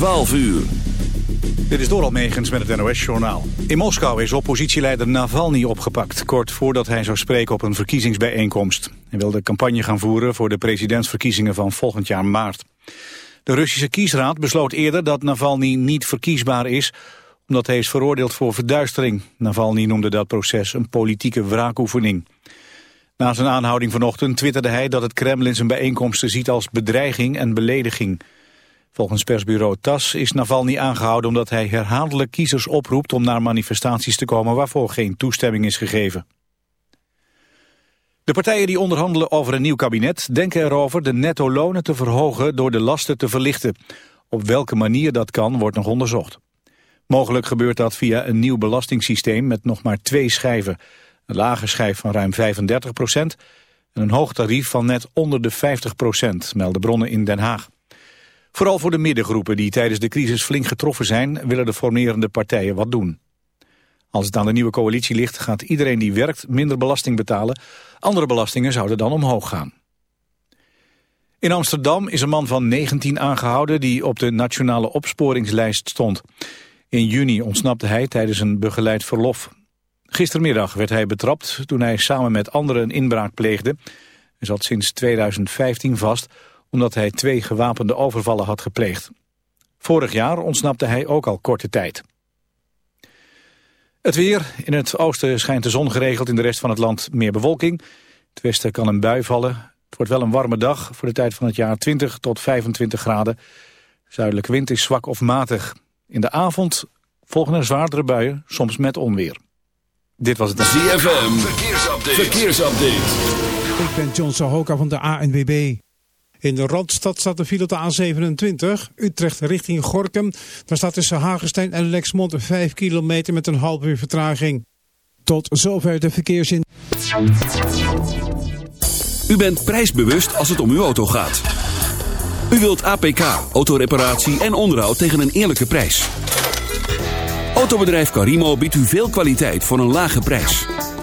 12 uur. Dit is Doral Megens met het NOS-journaal. In Moskou is oppositieleider Navalny opgepakt... kort voordat hij zou spreken op een verkiezingsbijeenkomst. Hij wilde campagne gaan voeren voor de presidentsverkiezingen van volgend jaar maart. De Russische kiesraad besloot eerder dat Navalny niet verkiesbaar is... omdat hij is veroordeeld voor verduistering. Navalny noemde dat proces een politieke wraakoefening. Na zijn aanhouding vanochtend twitterde hij dat het Kremlin zijn bijeenkomsten ziet als bedreiging en belediging... Volgens persbureau TAS is Navalny aangehouden omdat hij herhaaldelijk kiezers oproept om naar manifestaties te komen waarvoor geen toestemming is gegeven. De partijen die onderhandelen over een nieuw kabinet denken erover de netto-lonen te verhogen door de lasten te verlichten. Op welke manier dat kan wordt nog onderzocht. Mogelijk gebeurt dat via een nieuw belastingssysteem met nog maar twee schijven. Een lage schijf van ruim 35 procent en een hoog tarief van net onder de 50 procent, melden bronnen in Den Haag. Vooral voor de middengroepen die tijdens de crisis flink getroffen zijn... willen de formerende partijen wat doen. Als het aan de nieuwe coalitie ligt, gaat iedereen die werkt minder belasting betalen. Andere belastingen zouden dan omhoog gaan. In Amsterdam is een man van 19 aangehouden die op de nationale opsporingslijst stond. In juni ontsnapte hij tijdens een begeleid verlof. Gistermiddag werd hij betrapt toen hij samen met anderen een inbraak pleegde. Hij zat sinds 2015 vast omdat hij twee gewapende overvallen had gepleegd. Vorig jaar ontsnapte hij ook al korte tijd. Het weer. In het oosten schijnt de zon geregeld. In de rest van het land meer bewolking. Het westen kan een bui vallen. Het wordt wel een warme dag voor de tijd van het jaar 20 tot 25 graden. Zuidelijke wind is zwak of matig. In de avond volgen er zwaardere buien, soms met onweer. Dit was het... ZFM. Verkeersupdate. Verkeersupdate. Ik ben John Sahoka van de ANWB. In de Randstad staat de file op de A27, Utrecht richting Gorkum. Daar staat tussen Hagenstein en Lexmond 5 kilometer met een half uur vertraging. Tot zover de verkeersin. U bent prijsbewust als het om uw auto gaat. U wilt APK, autoreparatie en onderhoud tegen een eerlijke prijs. Autobedrijf Carimo biedt u veel kwaliteit voor een lage prijs.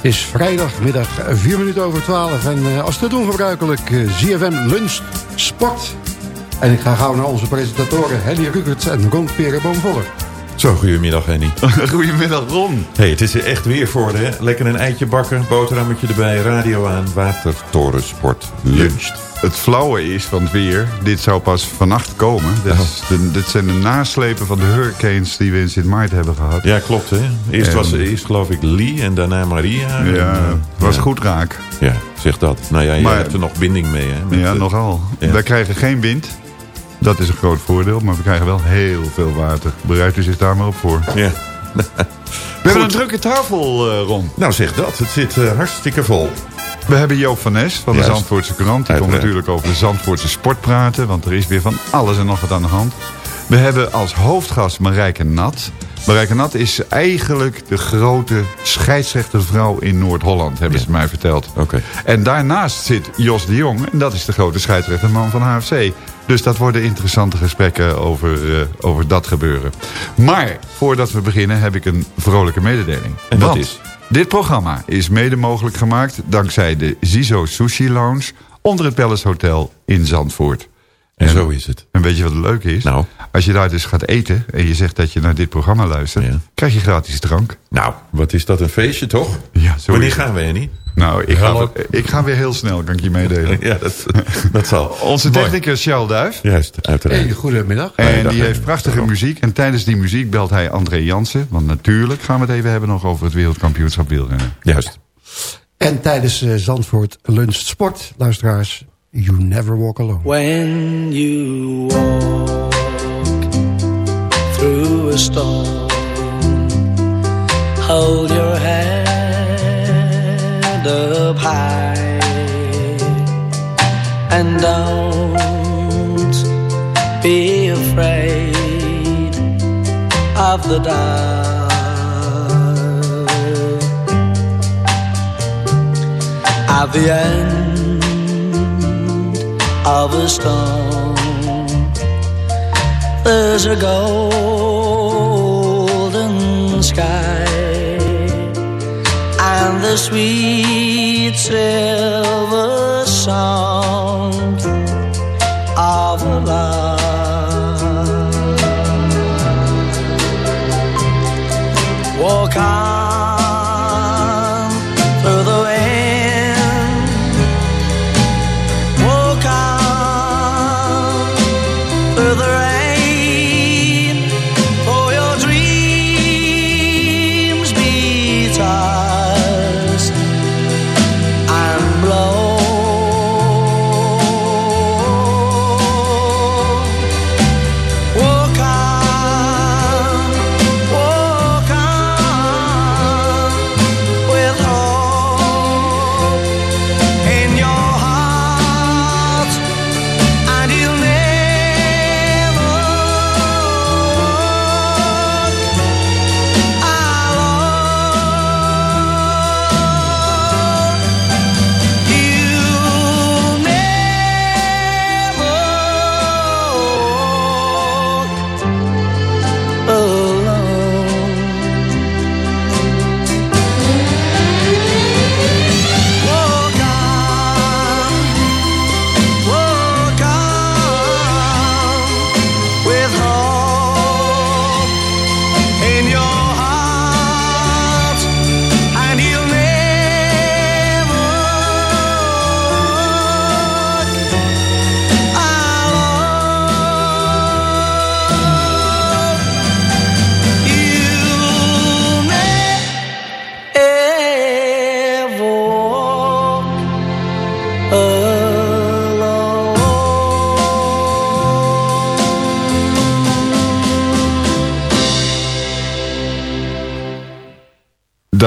Het is vrijdagmiddag 4 minuten over 12 en eh, als te doen gebruikelijk eh, ZFM Lunch Sport. En ik ga gauw naar onze presentatoren Henny Rukerts en Ron Perenboom Voller. Zo, goedemiddag Henny. Goedemiddag Ron. hey, het is er echt weer voor hè. Lekker een eitje bakken, boterhammetje erbij, radio aan, watertorensport, luncht. Het flauwe is van het weer, dit zou pas vannacht komen. Dit, is de, dit zijn de naslepen van de hurricanes die we in Sint Maarten hebben gehad. Ja, klopt hè. Eerst En- was eerst geloof ik Lee en daarna Maria. En, Ja, eh, het was ja. goed raak. Ja, zeg dat. Nou ja, Maar- hebt er nog binding mee hè. met, Ja, eh, nogal. ja. Wij krijgen geen wind. Dat is een groot voordeel, maar we krijgen wel heel veel water. Bereidt u zich daar maar op voor. Ja. We hebben een drukke tafel, eh, Ron. Nou zeg dat, het zit eh, hartstikke vol. We hebben Joop van Nes van de Juist. Zandvoortse Krant. Die komt Uiteraard. natuurlijk over de Zandvoortse sport praten. Want er is weer van alles en nog wat aan de hand. We hebben als hoofdgast Marijke Nat. Marijke Nat is eigenlijk de grote scheidsrechtervrouw in Noord-Holland. Hebben Ja. ze mij verteld. Oké. En daarnaast zit Jos de Jong. En dat is de grote scheidsrechterman van HFC. Dus dat worden interessante gesprekken over, eh, over dat gebeuren. Maar voordat we beginnen heb ik een vrolijke mededeling. En dat Want is? Dit programma is mede mogelijk gemaakt dankzij de Zizo Sushi Lounge onder het Palace Hotel in Zandvoort. En zo is het. En weet je wat het leuke is? Nou. Als je daar dus gaat eten en je zegt dat je naar dit programma luistert, Ja. krijg je gratis drank. Nou, wat is dat een feestje toch? Ja, zo Wanneer gaan we Henny? Nou, ik ga, ik ga weer heel snel, kan ik je meedelen. Ja, dat, dat zal. Onze technicus Charles Duif. Juist, uiteraard. Hey, goedemiddag. En die heeft prachtige muziek. En tijdens die muziek belt hij André Jansen. Want natuurlijk gaan we het even hebben nog over het wereldkampioenschap wielrennen. Juist. En tijdens eh, Zandvoort Lunch Sport, luisteraars, You Never Walk Alone. When you walk through a storm, hold your head up high and don't be afraid of the dark. At the end of a storm. There's a golden sky and the sweet silver sound of love.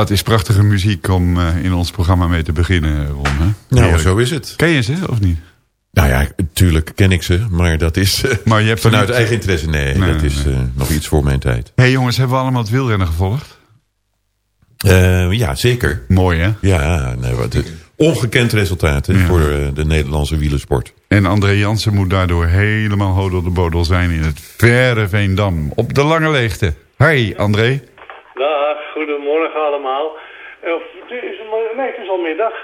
Dat is prachtige muziek om eh, in ons programma mee te beginnen, Ron. Hè? Nou, Heerlijk. zo is het. Ken je ze of niet? Nou ja, tuurlijk ken ik ze, maar dat is eh, Maar je hebt vanuit niet- eigen interesse. Nee, Nee, dat nee, is nee. eh, nog iets voor mijn tijd. Hé hey jongens, hebben we allemaal het wielrennen gevolgd? Eh, ja, zeker. Mooi hè? Ja, nee, wat, ongekend resultaat hè, Ja. voor de Nederlandse wielersport. En André Jansen moet daardoor helemaal hodel de bodel zijn in het verre Veendam. Op de lange leegte. Hi André. Dag, goedemorgen allemaal. Eh, het is, nee, het is al middag.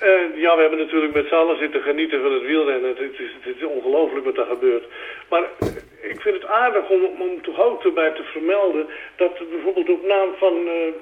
Eh, ja, we hebben natuurlijk met z'n allen zitten genieten van het wielrennen. Het, is, het is ongelooflijk wat er gebeurt. Maar ik vind het aardig om, om toch ook erbij te vermelden dat er bijvoorbeeld op naam van eh,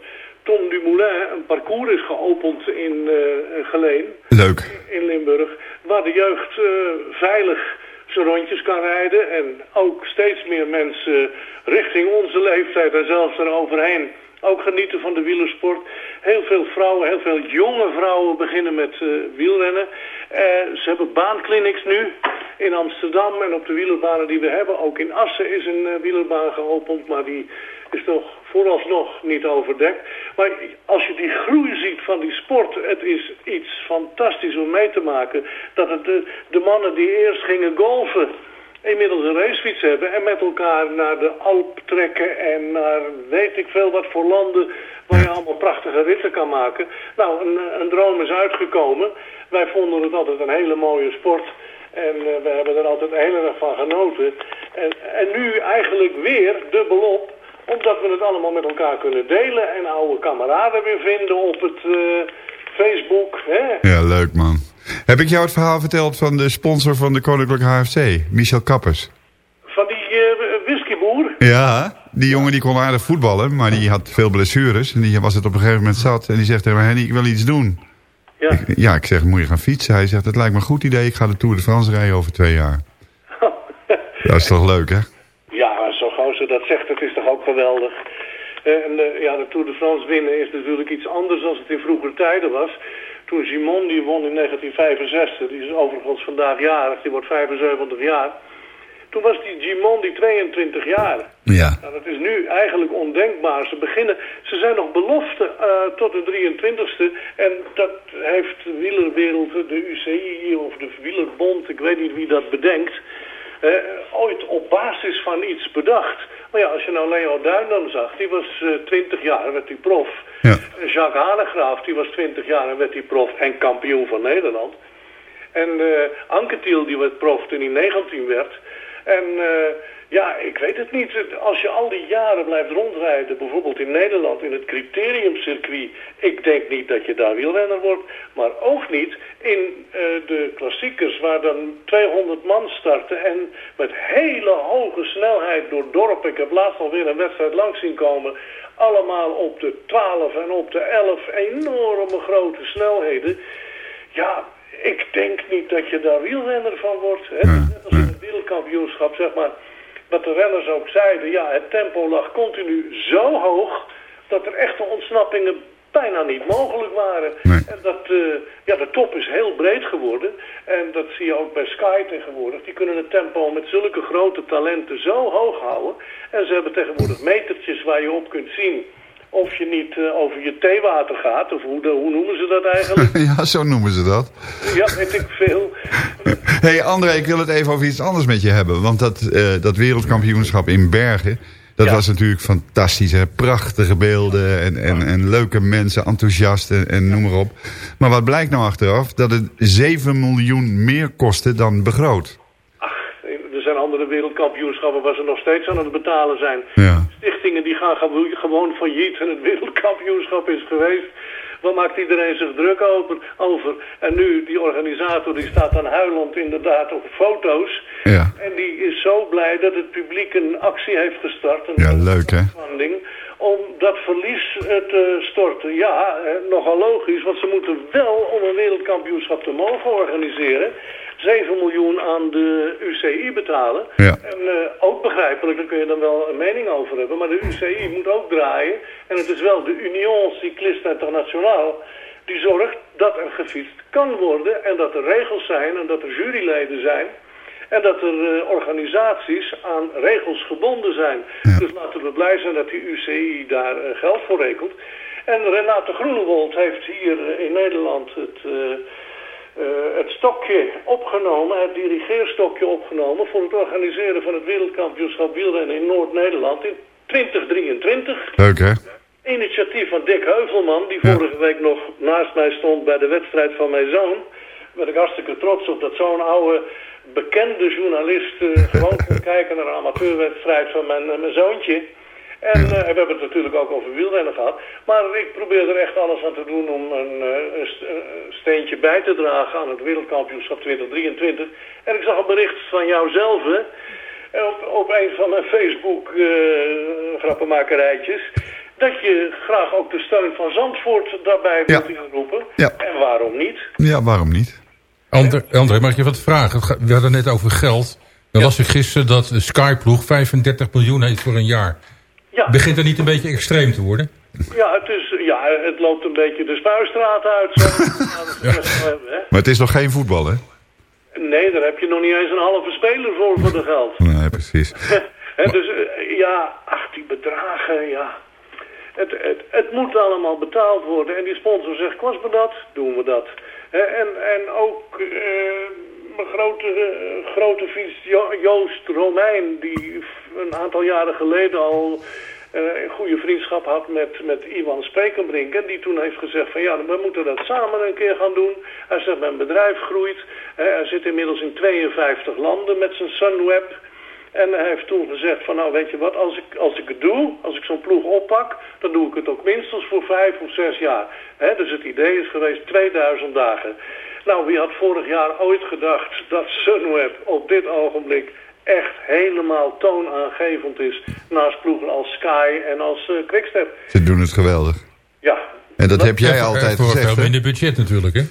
Tom Dumoulin een parcours is geopend in eh, Geleen, Leuk. in Limburg, waar de jeugd eh, veilig zijn rondjes kan rijden en ook steeds meer mensen richting onze leeftijd en zelfs eroverheen ook genieten van de wielersport. Heel veel vrouwen, heel veel jonge vrouwen beginnen met eh, wielrennen. Eh, ze hebben baanclinics nu in Amsterdam en op de wielerbanen die we hebben. Ook in Assen is een eh, wielerbaan geopend, maar die is nog vooralsnog niet overdekt. Maar als je die groei ziet van die sport, het is iets fantastisch om mee te maken. Dat het de, mannen die eerst gingen golfen inmiddels een racefiets hebben en met elkaar naar de Alp trekken en naar weet ik veel wat voor landen waar je allemaal prachtige ritten kan maken. Nou, een, een droom is uitgekomen. Wij vonden het altijd een hele mooie sport en eh, we hebben er altijd heel erg van genoten. En, en nu eigenlijk weer dubbelop, omdat we het allemaal met elkaar kunnen delen en oude kameraden weer vinden op het eh, Facebook. Hè? Ja, leuk man. Heb ik jou het verhaal verteld van de sponsor van de Koninklijke HFC, Michel Kappers? Van die eh, whiskyboer. Ja, die jongen die kon aardig voetballen, maar die had veel blessures. En die was het op een gegeven moment zat. En die zegt tegen mij, Henny, ik wil iets doen. Ja. Ik- ja, ik zeg, moet je gaan fietsen? Hij zegt, het lijkt me een goed idee. Ik ga de Tour de France rijden over twee jaar. Dat is toch leuk, hè? Ja, zo gauw ze dat zegt, het is toch ook geweldig. Eh, En eh, ja, de Tour de France winnen is natuurlijk iets anders dan het in vroeger tijden was. Toen Simon die won in 1965, die is overigens vandaag jarig, die wordt 75 jaar. Toen was die Gimon die 22 jaar. Ja. Nou, dat is nu eigenlijk ondenkbaar. Ze beginnen, ze zijn nog belofte eh, tot de 23ste. En dat heeft de wielerwereld, de UCI of de wielerbond, ik weet niet wie dat bedenkt, eh, ooit op basis van iets bedacht. Maar ja, als je nou Leo Duin dan zag, die was eh 20 jaar, werd hij prof. Ja. Jacques Hanegraaf, die was 20 jaar en werd hij prof en kampioen van Nederland. En eh Anquetil, die werd prof toen hij 19 werd. En eh, ja, ik weet het niet. Als je al die jaren blijft rondrijden, bijvoorbeeld in Nederland in het criteriumcircuit. Ik denk niet dat je daar wielrenner wordt. Maar ook niet in eh, de klassiekers waar dan 200 man starten. En met hele hoge snelheid door dorpen. Ik heb laatst alweer een wedstrijd langs zien komen. Allemaal op de 12 en op de 11 enorme grote snelheden. Ja, ik denk niet dat je daar wielrenner van wordt. Hè? Net als in het wereldkampioenschap, zeg maar. Wat de renners ook zeiden, ja, het tempo lag continu zo hoog... dat er echte ontsnappingen bijna niet mogelijk waren. En dat, eh, ja, de top is heel breed geworden. En dat zie je ook bij Sky tegenwoordig. Die kunnen het tempo met zulke grote talenten zo hoog houden. En ze hebben tegenwoordig metertjes waar je op kunt zien... of je niet eh, over je theewater gaat, of hoe, de, hoe noemen ze dat eigenlijk? ja, zo noemen ze dat. Ja, weet ik veel. Hé hey André, ik wil het even over iets anders met je hebben. Want dat, eh, dat wereldkampioenschap in Bergen... dat was natuurlijk fantastisch. Hè? Prachtige beelden en, en, en leuke mensen, enthousiast en, en noem maar op. Maar wat blijkt nou achteraf? Dat het 7 miljoen meer kostte dan begroot. Andere wereldkampioenschappen waar ze nog steeds aan het betalen zijn. Ja. Stichtingen die gaan gewo- gewoon failliet en het wereldkampioenschap is geweest. Waar maakt iedereen zich druk over? over? En nu, die organisator die staat dan huilend inderdaad op foto's. Ja. En die is zo blij dat het publiek een actie heeft gestart. Een Ja, leuk hè? om dat verlies eh, te storten. Ja, eh, nogal logisch, want ze moeten wel om een wereldkampioenschap te mogen organiseren... 7 miljoen aan de UCI betalen. Ja. En eh, ook begrijpelijk, daar kun je dan wel een mening over hebben. Maar de UCI moet ook draaien. En het is wel de Union Cycliste Internationale die zorgt dat er gefietst kan worden. En dat er regels zijn en dat er juryleden zijn. En dat er eh, organisaties aan regels gebonden zijn. Dus laten we blij zijn dat die UCI daar eh, geld voor rekent. En Renate Groenewold heeft hier in Nederland het, eh, het stokje opgenomen, het dirigeerstokje opgenomen... voor het organiseren van het wereldkampioenschap wielrennen in Noord-Nederland in 2023. Leuk hè? Initiatief van Dick Heuvelman, die vorige week nog naast mij stond bij de wedstrijd van mijn zoon. Daar ben ik hartstikke trots op dat zo'n oude bekende journalist eh, gewoon kon kijken naar een amateurwedstrijd van mijn, eh, mijn zoontje. En eh, we hebben het natuurlijk ook over wielrennen gehad. Maar ik probeer er echt alles aan te doen om een, eh, een st- een steentje bij te dragen aan het wereldkampioenschap 2023. En ik zag een bericht van jou zelf, hè, op, op een van mijn Facebook eh, grappenmakerijtjes... dat je graag ook de steun van Zandvoort daarbij Ja. wilt inroepen. Ja. En waarom niet? Ja, waarom niet? André, André, mag ik je wat vragen? We hadden net over geld. Dan las ik gisteren dat de Skyploeg 35 miljoen heeft voor een jaar. Ja. Begint dat niet een beetje extreem te worden? Ja, het, is, ja, het loopt een beetje de spuistraat uit. Zo. Hè? Maar het is nog geen voetbal, hè? nee, daar heb je nog niet eens een halve speler voor voor de geld. Nee, precies. Hè, dus eh, ja, ach, die bedragen, ja. Het, het, het moet allemaal betaald worden. En die sponsor zegt, kost me dat, doen we dat. Hè, en, en ook eh, mijn grote, eh, grote vriend Jo- Joost Romein... die een aantal jaren geleden al eh, een goede vriendschap had met, met Iwan Spekenbrink... en die toen heeft gezegd van ja, we moeten dat samen een keer gaan doen. Hij zegt, mijn bedrijf groeit. Hè, hij zit inmiddels in 52 landen met zijn Sunweb... En hij heeft toen gezegd van nou weet je wat, als ik, als ik het doe, als ik zo'n ploeg oppak, dan doe ik het ook minstens voor vijf of zes jaar. Hè, dus het idee is geweest 2000 dagen. Nou, wie had vorig jaar ooit gedacht dat Sunweb op dit ogenblik echt helemaal toonaangevend is naast ploegen als Sky en als eh, Quickstep. Ze doen het geweldig. Ja, En dat heb jij altijd voor gezegd, veel hè? minder budget natuurlijk, hè?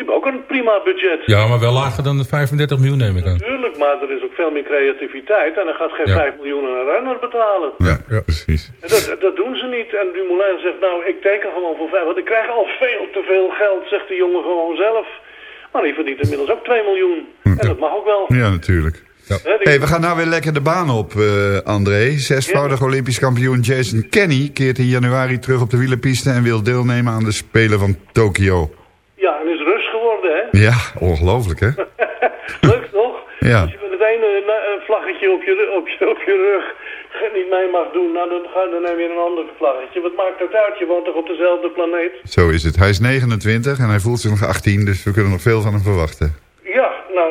Die hebben ook een prima budget. Ja, maar wel lager dan de 35 miljoen neem ik aan. Natuurlijk, maar er is ook veel meer creativiteit en dan gaat geen Ja. 5 miljoen aan een renner betalen. Ja, precies. En Dat, dat doen ze niet. En Dumoulin zegt, nou, ik teken gewoon voor vijf. Want ik krijg al veel te veel geld, zegt de jongen gewoon zelf. Maar die verdient inmiddels ook 2 miljoen. En dat mag ook wel. Ja, natuurlijk. Die- hey, we gaan nou weer lekker de baan op, eh, André. Zesvoudig Olympisch kampioen Jason Kenny keert in januari terug op de wielerpiste... en wil deelnemen aan de Spelen van Tokio. Ja, en is rust hè? Ja, ongelooflijk, hè? Leuk toch? Ja. Als je met het ene eh, vlaggetje op je, op, je, op je rug niet mee mag doen, nou, dan, ga, dan neem je een ander vlaggetje. Wat maakt het uit? Je woont toch op dezelfde planeet? Zo is het. Hij is 29 en hij voelt zich nog 18, dus we kunnen nog veel van hem verwachten. Ja, nou,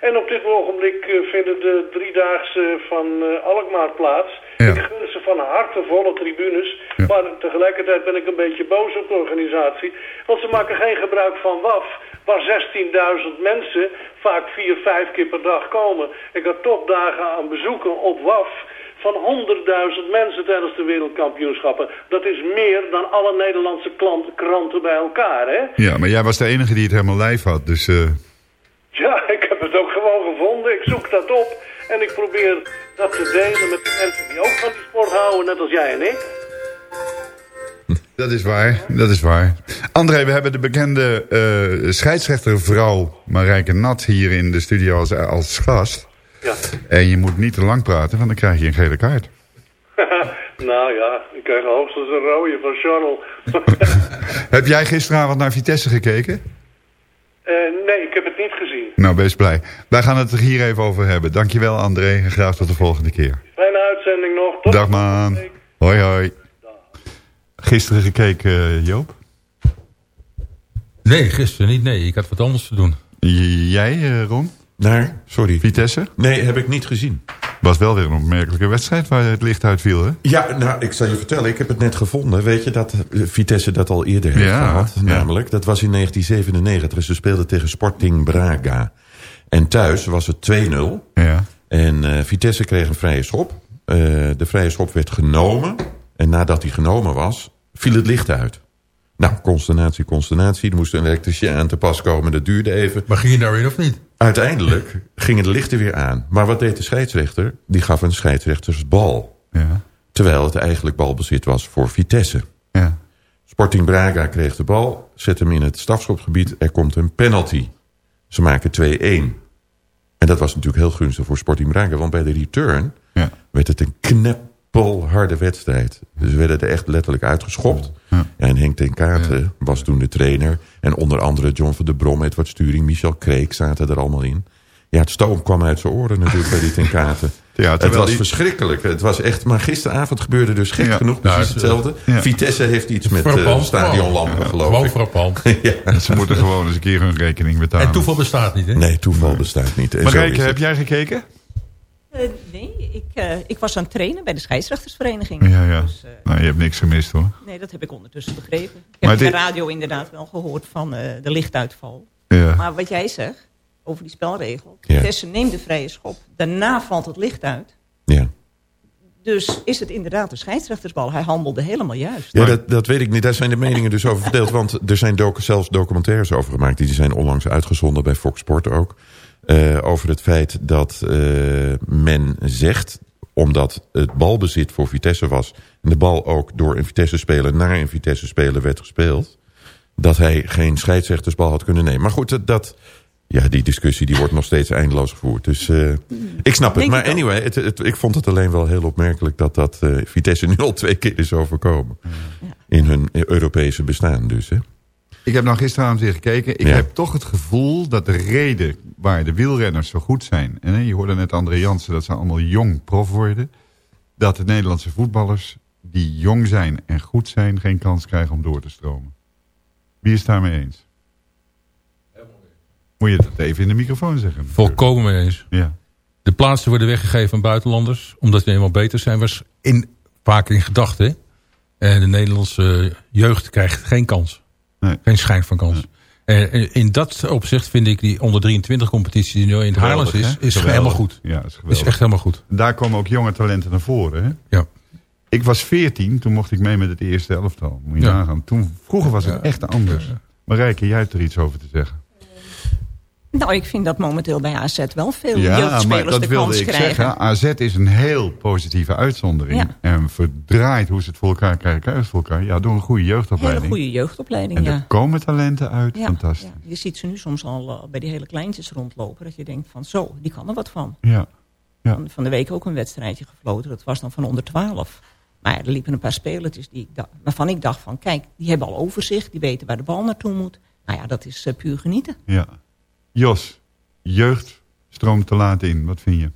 En op dit ogenblik eh, vinden de driedaagse van eh, Alkmaar plaats. Ja. Ik gun ze van harte volle tribunes. Maar tegelijkertijd ben ik een beetje boos op de organisatie. Want ze maken geen gebruik van WAF. Waar 16.000 mensen vaak vier, vijf keer per dag komen. Ik had topdagen aan bezoeken op WAF van 100.000 mensen tijdens de wereldkampioenschappen. Dat is meer dan alle Nederlandse kranten bij elkaar, hè? Ja, maar jij was de enige die het helemaal lijf had, dus... eh, Ja, ik heb het ook gewoon gevonden. Ik zoek dat op. En ik probeer dat te delen met de mensen die ook van die sport houden, net als jij en ik. Dat is waar, dat is waar. André, we hebben de bekende eh scheidsrechtervrouw Marijke Nat hier in de studio als, als gast. Ja. En je moet niet te lang praten, want dan krijg je een gele kaart. nou ja, ik krijg hoogstens een rode van Charles. Heb jij gisteravond naar Vitesse gekeken? Eh, nee, ik heb het niet gezien. Nou, best blij. Wij gaan het er hier even over hebben. Dankjewel André en graag tot de volgende keer. Fijne uitzending nog. Tot Dag man. Hoi hoi. Gisteren gekeken, eh, Joop? Nee, gisteren niet. Nee, ik had wat anders te doen. J- Jij, eh, Ron? Naar, sorry. Vitesse? Nee, heb ik niet gezien. Was wel weer een opmerkelijke wedstrijd waar het licht uitviel, hè? Ja, nou, ik zal je vertellen, ik heb het net gevonden. Weet je dat eh, Vitesse dat al eerder heeft Ja, gehad? ja. Namelijk, dat was in 1997. Ze speelden tegen Sporting Braga. En thuis was het 2-0. Ja. En eh, Vitesse kreeg een vrije schop. Eh, de vrije schop werd genomen. En nadat die genomen was, viel het licht uit. Nou, consternatie, consternatie. Er moest een elektricien aan te pas komen. Dat duurde even. Maar ging je daarin of niet? Uiteindelijk gingen de lichten weer aan. Maar wat deed de scheidsrechter? Die gaf een scheidsrechtersbal. Ja. Terwijl het eigenlijk balbezit was voor Vitesse. Ja. Sporting Braga kreeg de bal, zet hem in het strafschopgebied. Er komt een penalty. Ze maken 2-1. En dat was natuurlijk heel gunstig voor Sporting Braga. Want bij de return Ja. werd het een kneppelharde wedstrijd. Dus we werden er echt letterlijk uitgeschopt. Ja. En Henk ten Katen was toen de trainer. En onder andere John van der Brom, Edward Sturing, Michel Kreek zaten er allemaal in. Ja, het stoom kwam uit zijn oren natuurlijk bij die ten Katen. Ja, het was die- verschrikkelijk. Het was echt, maar gisteravond gebeurde dus gek Ja. genoeg Nou, precies het- hetzelfde. ja. Vitesse heeft iets met Frappant. eh, stadionlampen, geloof Gewoon ik. frappant. ja. Ze moeten gewoon eens een keer hun rekening betalen. En toeval bestaat niet, hè? Nee, toeval bestaat niet. En zo Marijke, heb jij gekeken? Eh, nee, ik, eh, ik was aan het trainen bij de scheidsrechtersvereniging. Ja, ja. Dus, eh, Nou, je hebt niks gemist, hoor. nee, dat heb ik ondertussen begrepen. Ik Maar heb dit- de radio inderdaad wel gehoord van eh, de lichtuitval. Ja. Maar wat jij zegt, over die spelregel. Ja. Neemt de vrije schop. Daarna valt het licht uit. Ja. Dus is het inderdaad een scheidsrechtersbal. Hij handelde helemaal juist. Ja, dat, dat weet ik niet. Daar zijn de meningen dus over verdeeld. Want er zijn docu- zelfs documentaires over gemaakt. Die zijn onlangs uitgezonden bij Fox Sport ook. Eh, over het feit dat eh, men zegt... omdat het balbezit voor Vitesse was... en de bal ook door een Vitesse-speler naar een Vitesse-speler werd gespeeld... dat hij geen scheidsrechtersbal had kunnen nemen. Maar goed, dat- dat... Ja, die discussie die wordt nog steeds eindeloos gevoerd. Dus eh, ik snap het. Denk Maar anyway, het, het- ik vond het alleen wel heel opmerkelijk... dat dat Vitesse nu al twee keer is overkomen. In hun Europese bestaan dus. Hè? Ik heb nou gisteravond weer gekeken. Ik Ja. heb toch het gevoel dat de reden waar de wielrenners zo goed zijn... en je hoorde net André Jansen dat ze allemaal jong prof worden... dat de Nederlandse voetballers die jong zijn en goed zijn... geen kans krijgen om door te stromen. Wie is daarmee eens? Moet je dat even in de microfoon zeggen? Volkomen mee eens. Ja. De plaatsen worden weggegeven aan buitenlanders. Omdat die eenmaal beter zijn. Was in, vaak in gedachten. En de Nederlandse jeugd krijgt geen kans. Geen schijn van kans. En en in dat opzicht vind ik die onder 23 competitie die nu in het Haarlands is, is Geweldig. helemaal goed. Ja, is, Is echt helemaal goed. Daar komen ook jonge talenten naar voren. Hè? Ja. Ik was 14, toen mocht ik mee met het eerste elftal. Moet je Ja. nagaan. Toen, vroeger was het echt anders. Marijke, jij hebt er iets over te zeggen. Nou, ik vind dat momenteel bij AZ wel veel Ja, maar jeugdspelers dat de wilde kans ik krijgen. zeggen. AZ is een heel positieve uitzondering. Ja. En verdraait hoe ze het voor elkaar krijgen, voor elkaar. Ja, door een goede jeugdopleiding. goede jeugdopleiding, en ja. er komen talenten uit. Ja, Fantastisch. Je ziet ze nu soms al eh, bij die hele kleintjes rondlopen. Dat je denkt van zo, die kan er wat van. Ja. Ja. Van, van de week ook een wedstrijdje gefloten. Dat was dan van onder 12. Maar ja, er liepen een paar spelertjes die ik waarvan ik dacht van... kijk, die hebben al overzicht, die weten waar de bal naartoe moet. Nou ja, dat is eh, puur genieten. Ja. Jos, jeugd stroomt te laat in. Wat vind je?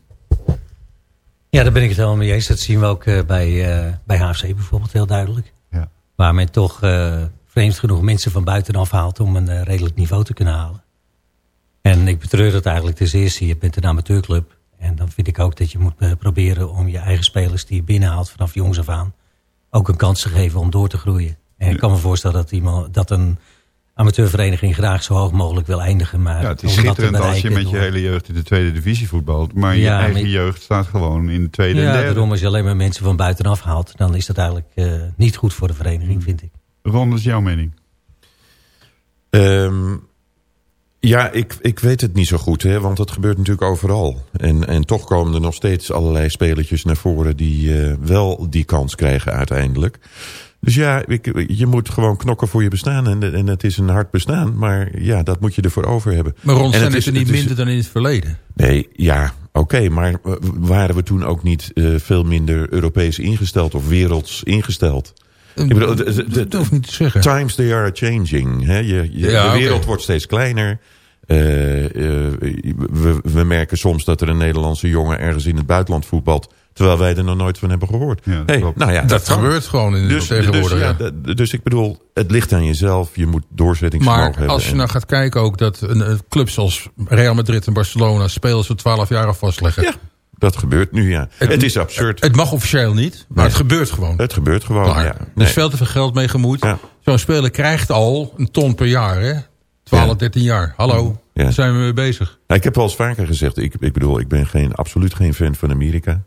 Ja, daar ben ik het helemaal mee eens. Dat zien we ook eh, bij, eh, bij HFC bijvoorbeeld heel duidelijk. Ja. Waar men toch eh, vreemd genoeg mensen van buitenaf haalt om een redelijk niveau te kunnen halen. En ik betreur het eigenlijk ten eerste. Je bent een amateurclub. En dan vind ik ook dat je moet proberen om je eigen spelers die je binnenhaalt vanaf jongs af aan. Ook een kans te geven om door te groeien. En ik kan me voorstellen dat, iemand, dat een amateurvereniging graag zo hoog mogelijk wil eindigen. Maar Ja, het is om dat te schitterend als je bereiken met je hele jeugd in de tweede divisie voetbalt. Maar je Ja, eigen maar- jeugd staat gewoon in de tweede en Ja, daarom als je alleen maar mensen van buitenaf haalt... dan is dat eigenlijk eh, niet goed voor de vereniging, vind ik. Ron, wat is jouw mening? Ehm, ja, ik, ik weet het niet zo goed, hè, want dat gebeurt natuurlijk overal. En, en toch komen er nog steeds allerlei spelertjes naar voren... die eh, wel die kans krijgen uiteindelijk. Dus ja, ik, je moet gewoon knokken voor je bestaan. En, en het is een hard bestaan, maar ja, dat moet je ervoor over hebben. Maar Ron, En zijn het het is- er niet het is- minder dan in het verleden? Nee, ja, oké, maar waren we toen ook niet eh, veel minder Europees ingesteld of werelds ingesteld? Ik bedoel, Dat hoef niet te zeggen. Times they are changing. Hè? Je, je- Ja, de wereld wordt steeds kleiner. Eh, eh, we, we merken soms dat er een Nederlandse jongen ergens in het buitenland voetbalt. Terwijl wij er nog nooit van hebben gehoord. hey, nou ja, Dat gebeurt gewoon in dus, tegenwoordig, Dus, ja. ja, dus ik bedoel, het ligt aan jezelf. Je moet doorzettingsvermogen Maar hebben. als je En- nou gaat kijken ook dat een, een clubs als Real Madrid en Barcelona spelers voor 12 jaar vastleggen. Ja, dat gebeurt nu, ja. Het, is absurd. Het mag officieel niet, maar Nee. het gebeurt gewoon. Het gebeurt gewoon, Klaar. ja. Er Nee. is veel te veel geld mee gemoeid. Zo'n speler krijgt al een ton per jaar, hè? 12, Ja. 13 jaar. Hallo, Ja. daar zijn we mee bezig. Ja, ik heb al eens vaker gezegd, ik, ik bedoel, ik ben geen, absoluut geen fan van Amerika.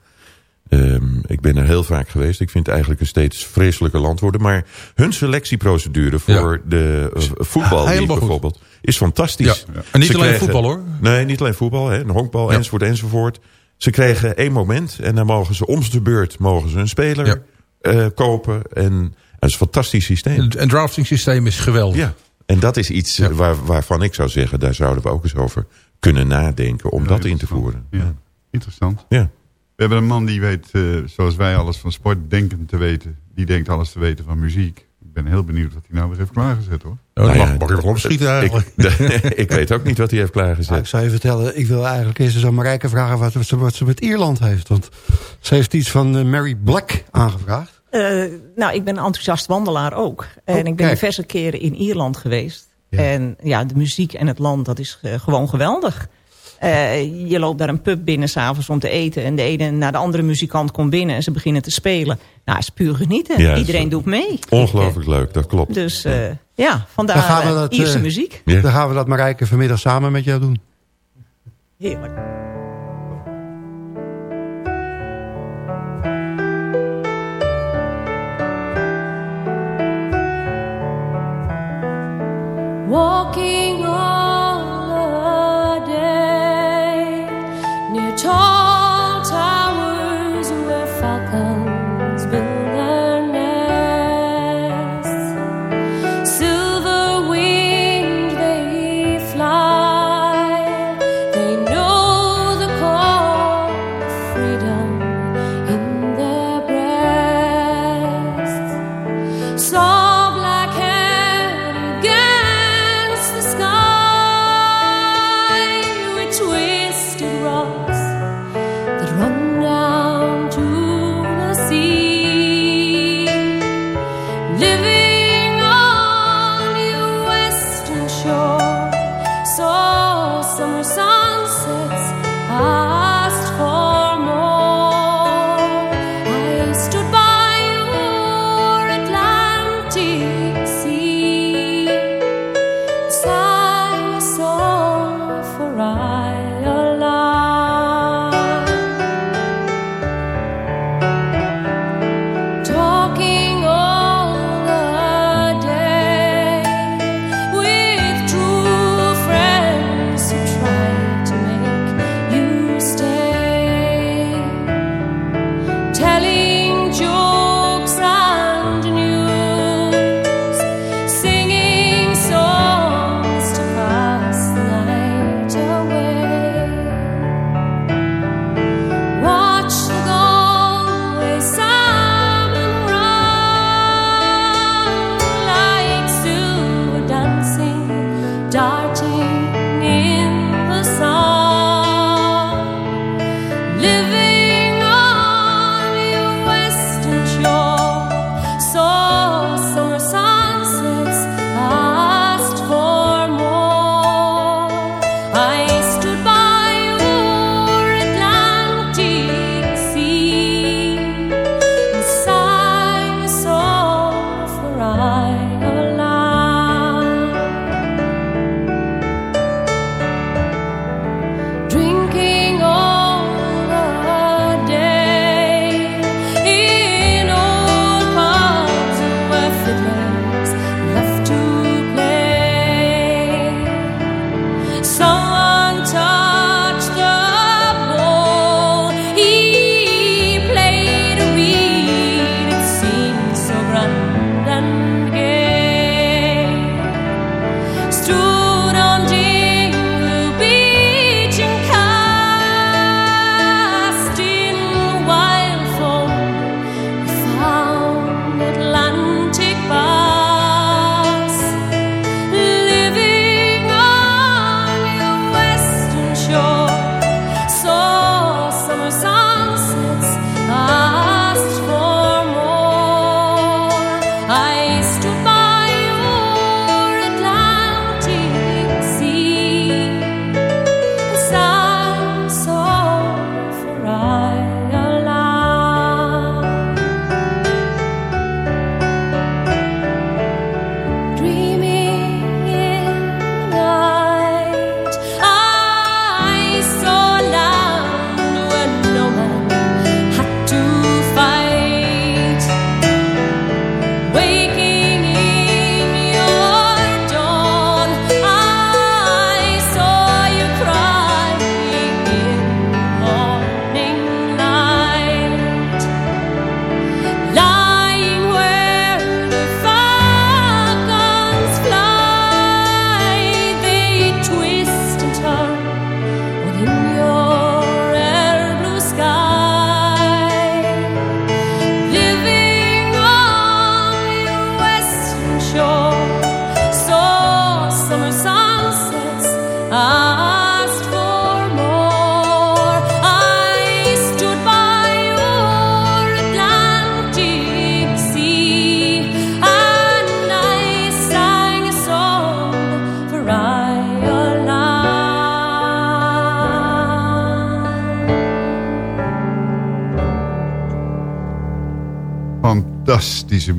Ehm, ik ben er heel vaak geweest. Ik vind het eigenlijk een steeds vreselijker land worden. Maar hun selectieprocedure voor de uh, voetbal goed. bijvoorbeeld is fantastisch. Ja. En niet Ze alleen voetbal, hoor. Nee, niet alleen voetbal. Hè, honkbal, Ja. enzovoort, enzovoort. Ze krijgen één moment en dan mogen ze om de beurt mogen ze een speler eh, kopen. En dat is een fantastisch systeem. Het een drafting systeem is geweldig. Ja, en dat is iets eh, waar, waarvan ik zou zeggen... daar zouden we ook eens over kunnen nadenken om dat in te voeren. Ja, interessant. Ja. We hebben een man die weet, eh, zoals wij alles van sport denken te weten. Die denkt alles te weten van muziek. Ik ben heel benieuwd wat hij nou weer heeft klaargezet hoor. Oh, Nou mag, ja, mag je wel opschieten eigenlijk. Ik, ik weet ook niet wat hij heeft klaargezet. Nou, ik zou je vertellen, ik wil eigenlijk eerst eens aan Marijke vragen... wat, wat, ze, wat ze met Ierland heeft. Want ze heeft iets van eh, Mary Black aangevraagd. Eh, nou, ik ben een enthousiast wandelaar ook. En ik ben kijk. diverse keren in Ierland geweest. En ja, de muziek en het land, dat is gewoon geweldig. Eh, je loopt daar een pub binnen s'avonds om te eten. En de ene naar de andere muzikant komt binnen en ze beginnen te spelen. Nou, is puur genieten. Ja, Iedereen zo- doet mee. Ongelooflijk leuk, dat klopt. Dus eh, ja, vandaar Dan gaan we eh, dat, Ierse eh, muziek. Ja. Dan gaan we dat Marijke vanmiddag samen met jou doen. Heerlijk. Walking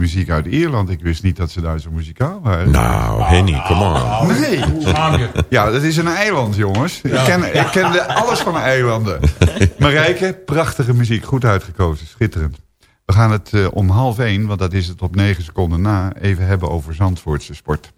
muziek uit Ierland. Ik wist niet dat ze daar zo muzikaal waren. Nou, Henny, come on. Nee. Ja, dat is een eiland, jongens. Ik, ken, ik kende alles van eilanden. Marijke, prachtige muziek. Goed uitgekozen. Schitterend. We gaan het eh, om half één, want dat is het op negen seconden na... even hebben over Zandvoortse sport.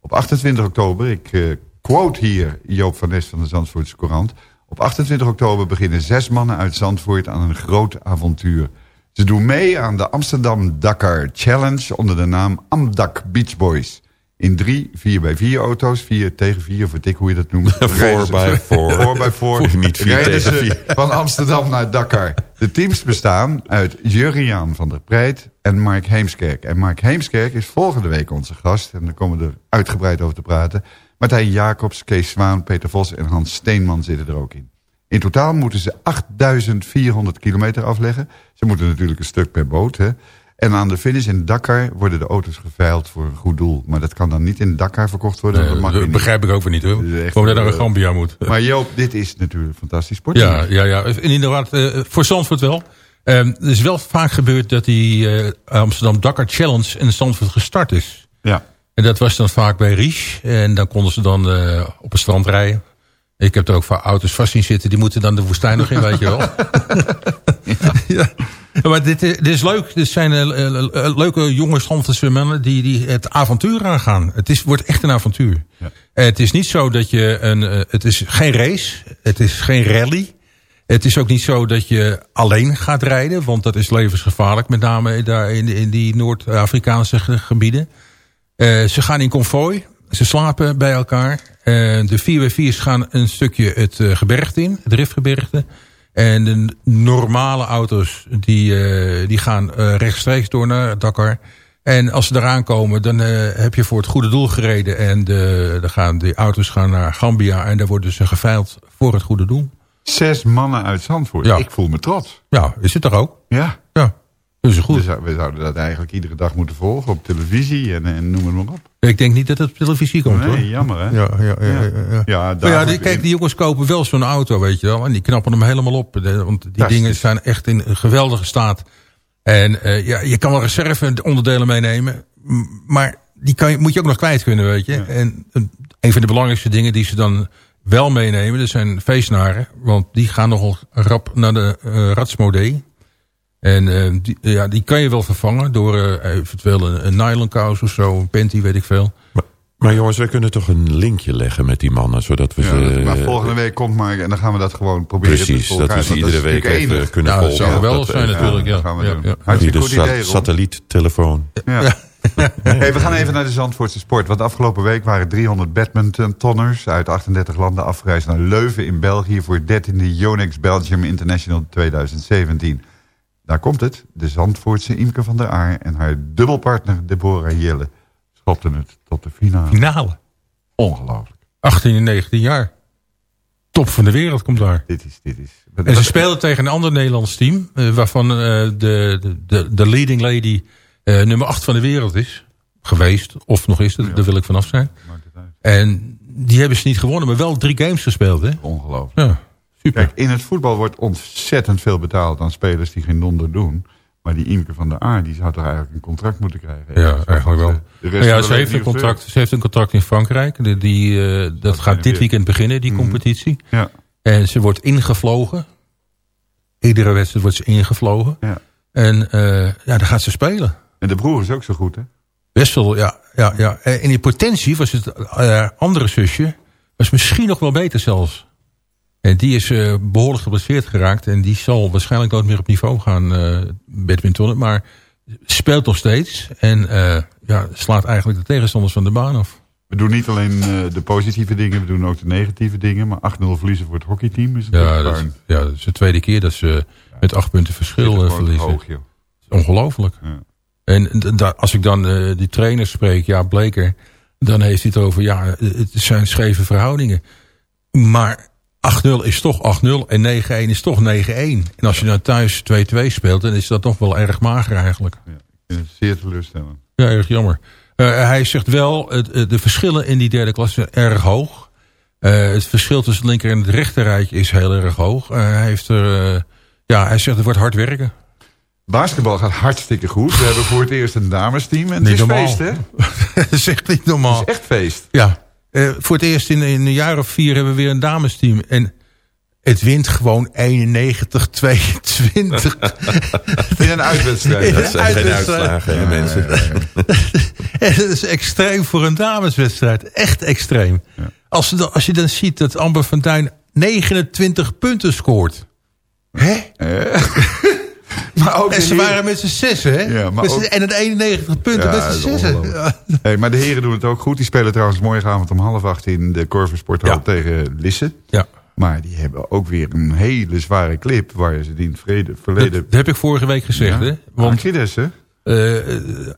Op 28 oktober, ik eh, quote hier Joop van Nes van de Zandvoortse Courant... op 28 oktober beginnen zes mannen uit Zandvoort aan een groot avontuur. Ze doen mee aan de Amsterdam Dakar Challenge onder de naam Amdak Beach Boys... In drie 4x4 auto's, 4 tegen 4, of weet ik hoe je dat noemt. 4 by 4. 4 by 4. Niet vier Rijden tegen ze vier. van Amsterdam naar Dakar. De teams bestaan uit Juriaan van der Preit en Mark Heemskerk. En Mark Heemskerk is volgende week onze gast. En daar komen we er uitgebreid over te praten. Martijn Jacobs, Kees Zwaan, Peter Vos en Hans Steenman zitten er ook in. In totaal moeten ze 8400 kilometer afleggen. Ze moeten natuurlijk een stuk per boot. Hè? En aan de finish in Dakar worden de auto's geveild voor een goed doel. Maar dat kan dan niet in Dakar verkocht worden. Nee, dat mag begrijp ik ook weer niet hoor. Dat naar eh, Gambia moet. Maar Joop, dit is natuurlijk fantastisch sport. Ja, ja, ja. En inderdaad, eh, voor Zandvoort wel. Ehm, er is wel vaak gebeurd dat die eh, Amsterdam Dakar Challenge in Zandvoort gestart is. Ja. En dat was dan vaak bij Ries. En dan konden ze dan op het strand rijden. Ik heb er ook vaak auto's vast zien zitten. Die moeten dan de woestijn nog in, weet je wel. ja. Maar dit, is- dit is leuk. Dit zijn eh, eh, eh, leuke jonge Zandvoortse mannen die, die het avontuur aangaan. Het is, wordt echt een avontuur. Eh, Het is niet zo dat je een... eh, het is geen race. Het is geen rally. Het is ook niet zo dat je alleen gaat rijden. Want dat is levensgevaarlijk. Met name daar in, in die Noord-Afrikaanse ge- gebieden. Eh, ze gaan in konvooi. Ze slapen bij elkaar. Eh, de 4x4's gaan een stukje het eh, gebergte in. Het rifgebergte. En de normale auto's die, eh, die gaan rechtstreeks door naar Dakar. En als ze eraan komen, dan heb je voor het goede doel gereden. En de, dan gaan die auto's gaan naar Gambia. En daar worden ze geveild voor het goede doel. Zes mannen uit Zandvoort. Ja. Ik voel me trots. Ja, is het toch ook? Ja. Ja, dus goed. We, zou- we zouden dat eigenlijk iedere dag moeten volgen op televisie en, en noem het maar op. Ik denk niet dat het op televisie komt Nee, hoor. jammer, hè? Ja, ja, ja. ja, ja. Ja, Maar daar ja, moet die, kijk, die jongens kopen wel zo'n auto, weet je wel. En die knappen hem helemaal op. Want die dingen zijn echt in een geweldige staat. En eh, ja, je kan wel reserve onderdelen meenemen. Maar die kan je, moet je ook nog kwijt kunnen, weet je. En een, van de belangrijkste dingen die ze dan wel meenemen... dat zijn feestnaren. Want die gaan nogal rap naar de eh Ratsmodee. En eh, die, ja, die kan je wel vervangen door eh, eventueel een, een nylon kous of zo. Een panty, weet ik veel. Maar jongens, wij kunnen toch een linkje leggen met die mannen, zodat we Ja, ze... maar volgende week komt Mark en dan gaan we dat gewoon proberen. Precies, dat we ze iedere week even enig. kunnen Ja, dat volgen. zou of geweldig zijn eh, natuurlijk, ja. dat gaan we Ja, doen. ja. Hartstikke goed sa- idee, satelliettelefoon. Ja. hey, we gaan even naar de Zandvoortse sport. Want afgelopen week waren 300 badmintontonners uit 38 landen afgereisd naar Leuven in België voor het 13e Yonex Belgium International 2017. Daar komt het. De Zandvoortse Imke van der Aar en haar dubbelpartner Deborah Jelle schopten het tot de finale. Finale. Ongelooflijk. 18 en 19 jaar. Top van de wereld komt daar. Dit is, dit is. En ze speelden tegen een ander Nederlands team. eh, waarvan eh, de, de, de leading lady eh, nummer 8 van de wereld is. Geweest. Of nog is. Dat, daar wil ik vanaf zijn. En die hebben ze niet gewonnen. Maar wel drie games gespeeld. Hè? Ongelooflijk. Ja, super. Kijk, in het voetbal wordt ontzettend veel betaald aan spelers die geen donder doen. Maar die Imke van der Aar, die zou toch eigenlijk een contract moeten krijgen? Ja, eigenlijk wel. Ja, ze, heeft een contract, ze heeft een contract in Frankrijk. Die, die, eh, dat gaat dit weekend beginnen, die competitie. Mhm. Ja. En ze wordt ingevlogen. Iedere wedstrijd wordt ze ingevlogen. Ja. En eh, ja, dan gaat ze spelen. En de broer is ook zo goed, hè? Best wel, ja. ja, ja. En in potentie was het eh, andere zusje... was misschien nog wel beter zelfs. En die is eh, behoorlijk geblesseerd geraakt. En die zal waarschijnlijk nooit meer op niveau gaan eh badmintonnen. Maar speelt nog steeds. En eh, ja, slaat eigenlijk de tegenstanders van de baan af. We doen niet alleen de positieve dingen, we doen ook de negatieve dingen. Maar 8-0 verliezen voor het hockeyteam is Ja, dat, ja, dat is de tweede keer dat ze met acht punten verschil verliezen. hoog. Ongelooflijk. En d- da- als ik dan die trainer spreek, ja, Bleker, dan heeft hij het over, ja, het zijn scheve verhoudingen. Maar 8-0 is toch 8-0 en 9-1 is toch 9-1. En als je nou thuis 2-2 speelt, dan is dat toch wel erg mager eigenlijk. Ik vind het zeer teleurstellend. Ja, erg jammer. Eh, hij zegt wel, het, eh, de verschillen in die derde klasse zijn erg hoog. Eh, het verschil tussen het linker en het rechterrijtje is heel erg hoog. Hij, heeft er, ja, hij zegt het wordt hard werken. Basketbal gaat hartstikke goed. We hebben voor het eerst een damesteam. En het Niet is normaal. feest, hè? dat is echt niet normaal. Het is echt feest. Ja, eh, voor het eerst in, in een jaar of vier hebben we weer een damesteam. En het wint gewoon 91, 22. In een uitwedstrijd. Dat een zijn geen uitslagen, hè, mensen. En dat is extreem voor een dameswedstrijd. Echt extreem. Als, je dan- als je dan ziet dat Amber van Duin 29 punten scoort. Hè? Maar ook en ze heren- waren met z'n zessen, hè? Ja, maar ook- En het 91 punten Ja, met z'n zessen. Hey, maar de heren doen het ook goed. Die spelen trouwens morgenavond om half acht in de Corver Sporthal tegen Lisse. Ja. Maar die hebben ook weer een hele zware clip waar ze die in het vrede, verleden... Dat, dat heb ik vorige week gezegd, Ja. hè? Want Acrides, hè? eh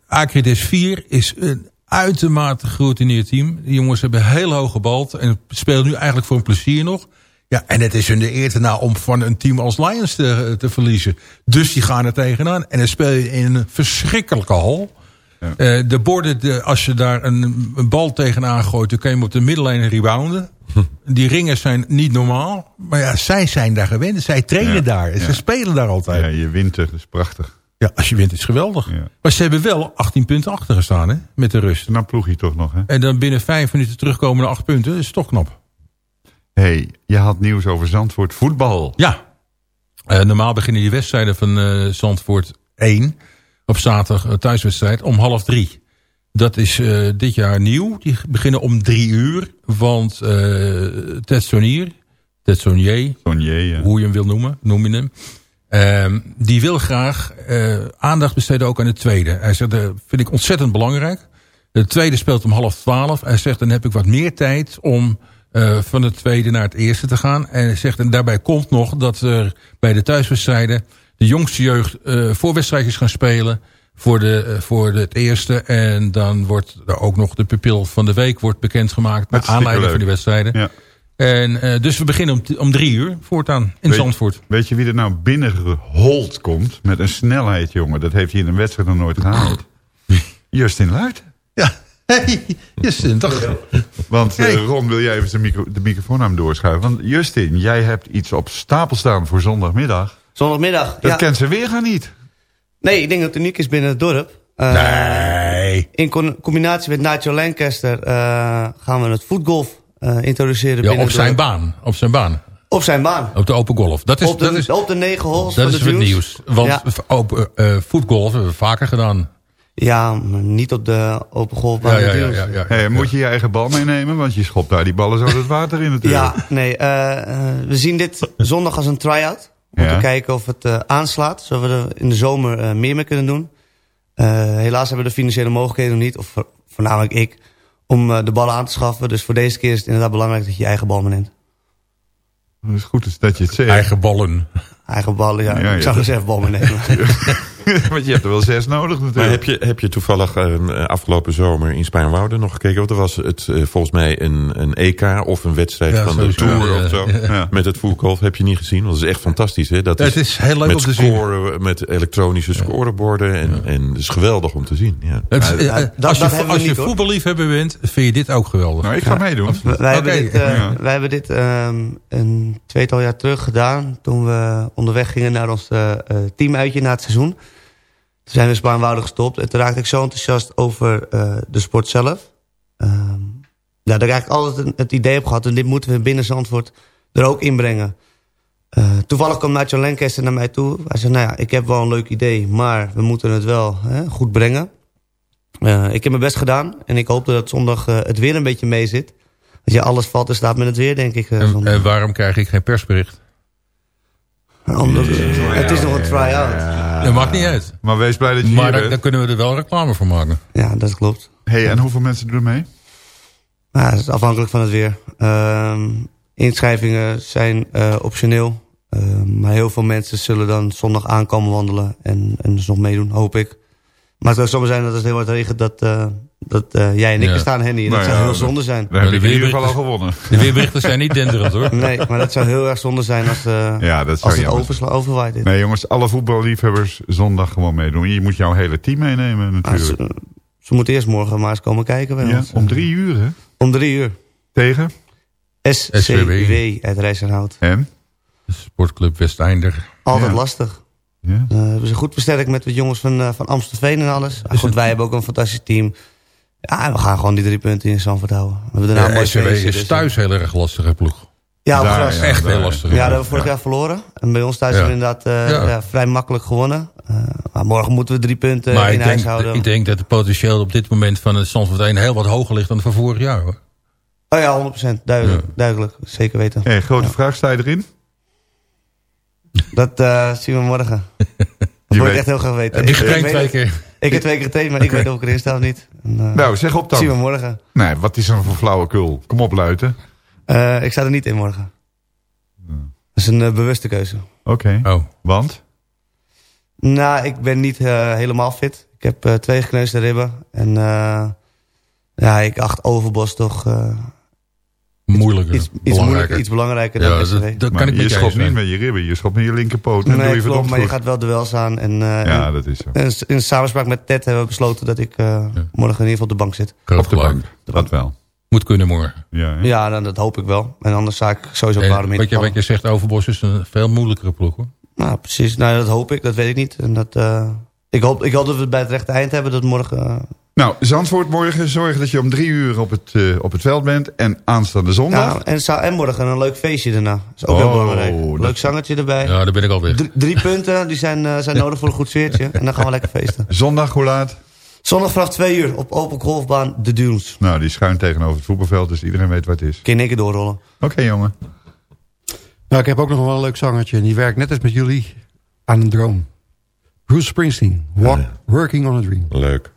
Acrides 4 is een uitermate geroutineerd team. Die jongens hebben heel hoog gebald en spelen nu eigenlijk voor een plezier nog. Ja, en het is hun de eer te na om van een team als Lions te, te verliezen. Dus die gaan er tegenaan. En dan speel je in een verschrikkelijke hal. Eh, de borden, de, als je daar een, een bal tegenaan gooit... dan kun je hem op de middellijn rebounden. Die ringen zijn niet normaal. Maar ja, zij zijn daar gewend. Zij trainen Ja, daar. En ja. Ze spelen daar altijd. Ja, je wint er. Dat is prachtig. Ja, als je wint is geweldig. Maar ze hebben wel 18 punten achter gestaan, hè? Met de rust. Nou ploeg je toch nog, hè? En dan binnen vijf minuten terugkomen naar acht punten. Dat is toch knap. Hey, je had nieuws over Zandvoort voetbal. Ja. Eh, normaal beginnen die wedstrijden van eh, Zandvoort 1 op zaterdag eh, thuiswedstrijd om half drie. Dat is dit jaar nieuw. Die beginnen om drie uur. Want Ted Sonier, Ted Sonier, hoe je hem wil noemen, noem je hem. Ehm, die wil graag aandacht besteden ook aan de tweede. Hij zegt, dat vind ik ontzettend belangrijk. De tweede speelt om half twaalf. Hij zegt, dan heb ik wat meer tijd om eh, van de tweede naar het eerste te gaan. En zegt, en daarbij komt nog dat er bij de thuiswedstrijden... de jongste jeugd eh voorwedstrijdjes gaan spelen voor, de, eh, voor het eerste. En dan wordt er ook nog de pupil van de week wordt bekendgemaakt... naar aanleiding van die wedstrijden. Ja. En, dus we beginnen om, om drie uur voortaan in Weet- Zandvoort. Weet je wie er nou binnengehold komt met een snelheid, jongen? Dat heeft hij in een wedstrijd nog nooit gehaald. Justin Luit. Ja, hey, Justin, toch? Want Hey. Ron, wil jij even de, micro, de microfoon aan hem doorschuiven? Want Justin, jij hebt iets op stapel staan voor zondagmiddag. Zondagmiddag, Dat ja. kent ze weer gaan niet. Nee, ik denk dat het uniek is binnen het dorp. Eh, nee. In combinatie met Nigel Lancaster eh, gaan we het voetgolf eh, introduceren Ja, binnen op het zijn dorp. baan. Op zijn baan. Op zijn baan. Op de open golf. Dat is, op, de, dat is, op de negen holes dat van is het nieuws. Want Ja. open, eh, voetgolf hebben we vaker gedaan. Ja, niet op de open golfbaan. Ja, ja, ja, views. ja, ja. Hey, moet je je eigen bal meenemen? Want je schopt daar die ballen zo het water in natuurlijk. Ja, nee. eh, eh, we zien dit zondag als een try-out. Om Ja. te kijken of het eh, aanslaat. Zodat we er in de zomer eh, meer mee kunnen doen. Eh, helaas hebben we de financiële mogelijkheden nog niet. Of vo- voornamelijk ik. Om eh, de ballen aan te schaffen. Dus voor deze keer is het inderdaad belangrijk dat je je eigen bal meeneemt. Het is goed is dat je het zegt. Eigen ballen. Eigen ballen, ja. Ja, ik zou ja. gezegd bal meenemen. Want je hebt er wel zes nodig natuurlijk. Maar heb je, heb je toevallig eh, afgelopen zomer in Spaarnwoude nog gekeken? Want er was het eh, volgens mij een, een EK of een wedstrijd Ja, van de. Tour Ja, of zo. ja. Met het voetgolf heb je niet gezien. Want dat is echt fantastisch. Hè? Dat Het is heel leuk met om te zien. scoren, Met elektronische scoreborden. En, en het is geweldig om te zien. Ja. Het is, eh, dat- als je, als je voetballiefhebber bent, vind je dit ook geweldig. Nou, ik ga meedoen. Wij, wij hebben dit, eh, Ja. wij hebben dit ehm, een tweetal jaar terug gedaan. Toen we onderweg gingen naar ons eh, eh, teamuitje na het seizoen. Toen zijn we in Spaanwouden gestopt. En toen raakte ik zo enthousiast over eh, de sport zelf. Ehm ja, daar heb ik altijd een- het idee op gehad. En dit moeten we binnen Zandvoort er ook inbrengen. Eh, toevallig kwam Nigel Lancaster naar mij toe. Hij zei, nou ja, ik heb wel een leuk idee. Maar we moeten het wel hè, goed brengen. Eh, ik heb mijn best gedaan. En ik hoop dat zondag het weer een beetje mee zit. Want ja, alles valt en staat met het weer, denk ik. en waarom krijg ik geen persbericht? Omdat, het is nog een try-out. Dat maakt niet uit. Maar wees blij dat je Maar hier daar, bent. daar kunnen we er wel reclame voor maken. Ja, dat klopt. Hey, en hoeveel mensen doen er mee? Ja, dat is afhankelijk van het weer. Ehm, inschrijvingen zijn eh, optioneel. Ehm, maar heel veel mensen zullen dan zondag aankomen wandelen. En, en dus nog meedoen, hoop ik. Maar het kan zomaar zijn dat het heel hard regent dat, eh, dat eh, jij en ik Ja. er staan, Henny. En dat Nou zou ja, heel zonde zijn. Daar heb de ik in ieder weerberichten- geval al gewonnen. De weerberichten zijn niet denderend hoor. Nee, maar dat zou heel erg zonde zijn als, eh, Ja, dat als het oversla- overwaait. dit. Nee jongens, alle voetballiefhebbers zondag gewoon meedoen. Je moet jouw hele team meenemen Ah, natuurlijk. ze, ze moeten eerst morgen maar eens komen kijken bij Ja, ons. om drie uur hè? Om drie uur. Tegen? SCW uit Rijssenhout. En? Sportclub Westeinder. Altijd Ja. lastig. Ja. Eh, we hebben ze goed versterkt met de jongens van, eh, van Amstelveen en alles. Goed, wij hebben ook een fantastisch team. Ja, en we gaan gewoon die drie punten in Zandvoort houden. We hebben daarna een Ja, mooi SCW feestje, is dus, thuis heel erg lastige ploeg. Ja, op Daar, gras. ja, Echt heel lastig. Ja, dat hebben we vorig jaar verloren. En bij ons thuis Ja. hebben we inderdaad eh, Ja. ja, vrij makkelijk gewonnen. Eh, maar morgen moeten we drie punten maar in ik huis denk, houden. ik denk dat het potentieel op dit moment van het Zandvoort 1 heel wat hoger ligt dan van vorig jaar. Hoor. Oh ja, 100%. Duidelijk. Duidelijk. Zeker weten. Hey, grote vraag, sta je erin? Dat eh, zien we morgen. Dat wil ik echt heel graag weten. Heb je getraind twee keer? Ik heb twee keer getraind, maar ik weet of ik erin sta of niet. En, eh, Nou, zeg op dan. Zien we morgen. Nee, wat is er voor flauwekul? Kom op, luiten. Eh, ik sta er niet in morgen. Dat is een bewuste keuze. Oké. Oh. Want? Nou, ik ben niet helemaal fit. Ik heb eh, twee gekneusde ribben. En eh, ja, ik acht Overbos toch eh, Moeilijker. iets, iets, belangrijker. moeilijker, iets belangrijker dan Ja, SCW. dat, kan ik je schopt niet met je ribben, je schopt met je linkerpoot. En doe je klopt, maar je gaat wel duels aan. En, eh, Ja, en- dat is zo. en in samenspraak met Ted hebben we besloten dat ik eh, morgen in ieder geval op de bank zit. Op de bank, dat wel. Moet kunnen morgen. Ja, hè? Ja, dan, dat hoop ik wel. En anders sta ik sowieso klaar om wat, te je, wat je zegt, Overbos is een veel moeilijkere ploeg. Hoor. Nou, precies. Nou, dat hoop ik. Dat weet ik niet. En dat, eh, ik, hoop, ik hoop dat we het bij het rechte eind hebben. Dat morgen... Nou, Zandvoort morgen zorgen dat je om drie uur op het, eh, op het veld bent. En aanstaande zondag. ja, en, sa- en morgen een leuk feestje daarna. Dat is ook Oh, heel belangrijk. dat- Leuk zangertje erbij. Ja, daar ben ik al weg. Drie, drie punten die zijn, eh, zijn nodig voor een goed sfeertje. En dan gaan we lekker feesten. Zondag, hoe laat? Zondag vanaf twee uur op Open Golfbaan De Dunes. Nou, die schuin tegenover het voetbalveld, dus iedereen weet wat het is. Kun je in één keer doorrollen. Oké, jongen. Nou, ik heb ook nog wel een leuk zangertje. En die werkt net als met jullie aan een droom. Bruce Springsteen. Walk, Working on a Dream. Leuk.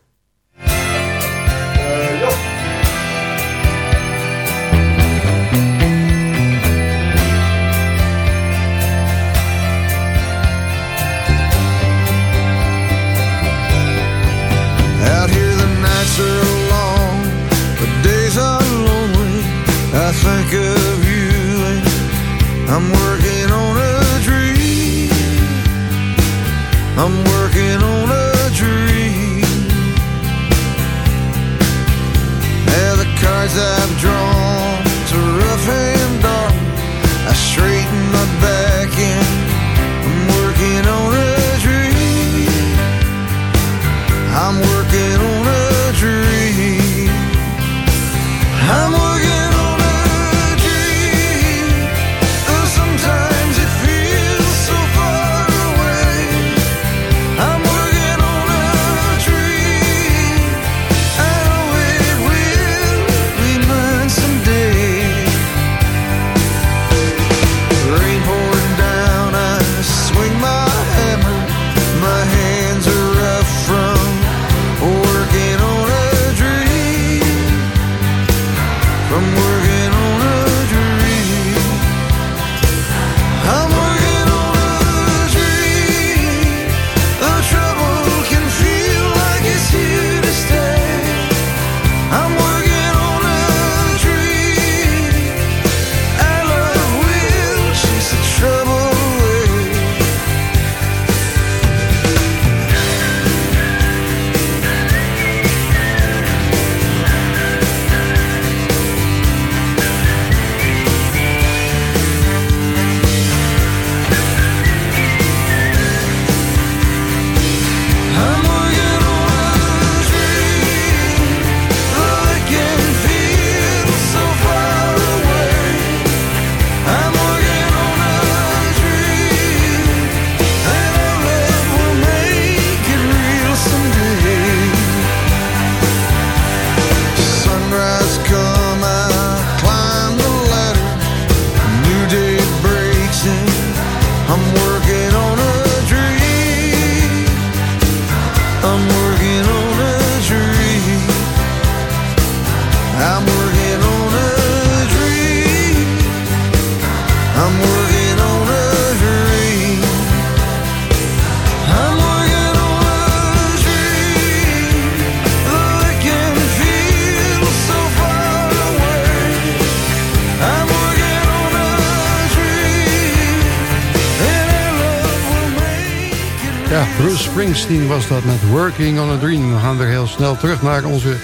Was dat met Working on a Dream. We gaan weer heel snel terug naar onze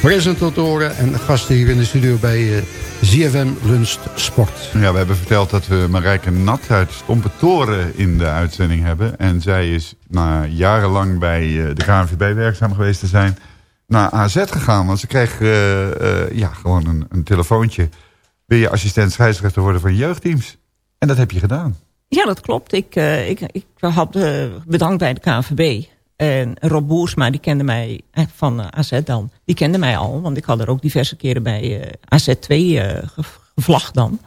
presentatoren en gasten hier in de studio bij eh, ZFM Lunch Sport. Ja, we hebben verteld dat we Marijke Nat uit Stompetoren in de uitzending hebben. En zij is na jarenlang bij eh, de KNVB werkzaam geweest te zijn... naar AZ gegaan, want ze kreeg eh, eh, ja, gewoon een, een telefoontje. Wil je assistent scheidsrechter worden van jeugdteams? En dat heb je gedaan. Ja, dat klopt. Ik, eh, ik, ik had bedankt bij de KNVB. En Rob Boersma, die kende mij eh, van eh, AZ dan. Die kende mij al, want ik had er ook diverse keren bij eh, AZ2 eh, ge- gevlacht dan.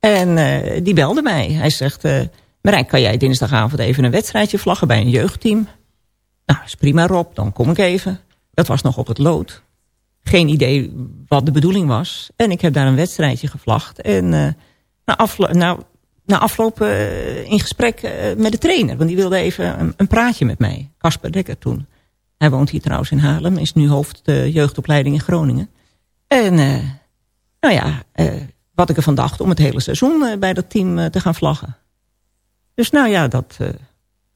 En die belde mij. Hij zegt, eh Marijn, kan jij dinsdagavond even een wedstrijdje vlaggen bij een jeugdteam? Nou, is prima Rob, dan kom ik even. Dat was nog op het lood. Geen idee wat de bedoeling was. En ik heb daar een wedstrijdje gevlacht. En eh, na, nou, na afloop eh, in gesprek eh, met de trainer. Want die wilde even een, een praatje met mij. Casper Dekker toen. Hij woont hier trouwens in Haarlem. Is nu hoofd de jeugdopleiding in Groningen. En eh, nou ja, eh, wat ik ervan dacht om het hele seizoen eh, bij dat team eh, te gaan vlaggen. Dus nou ja, dat eh,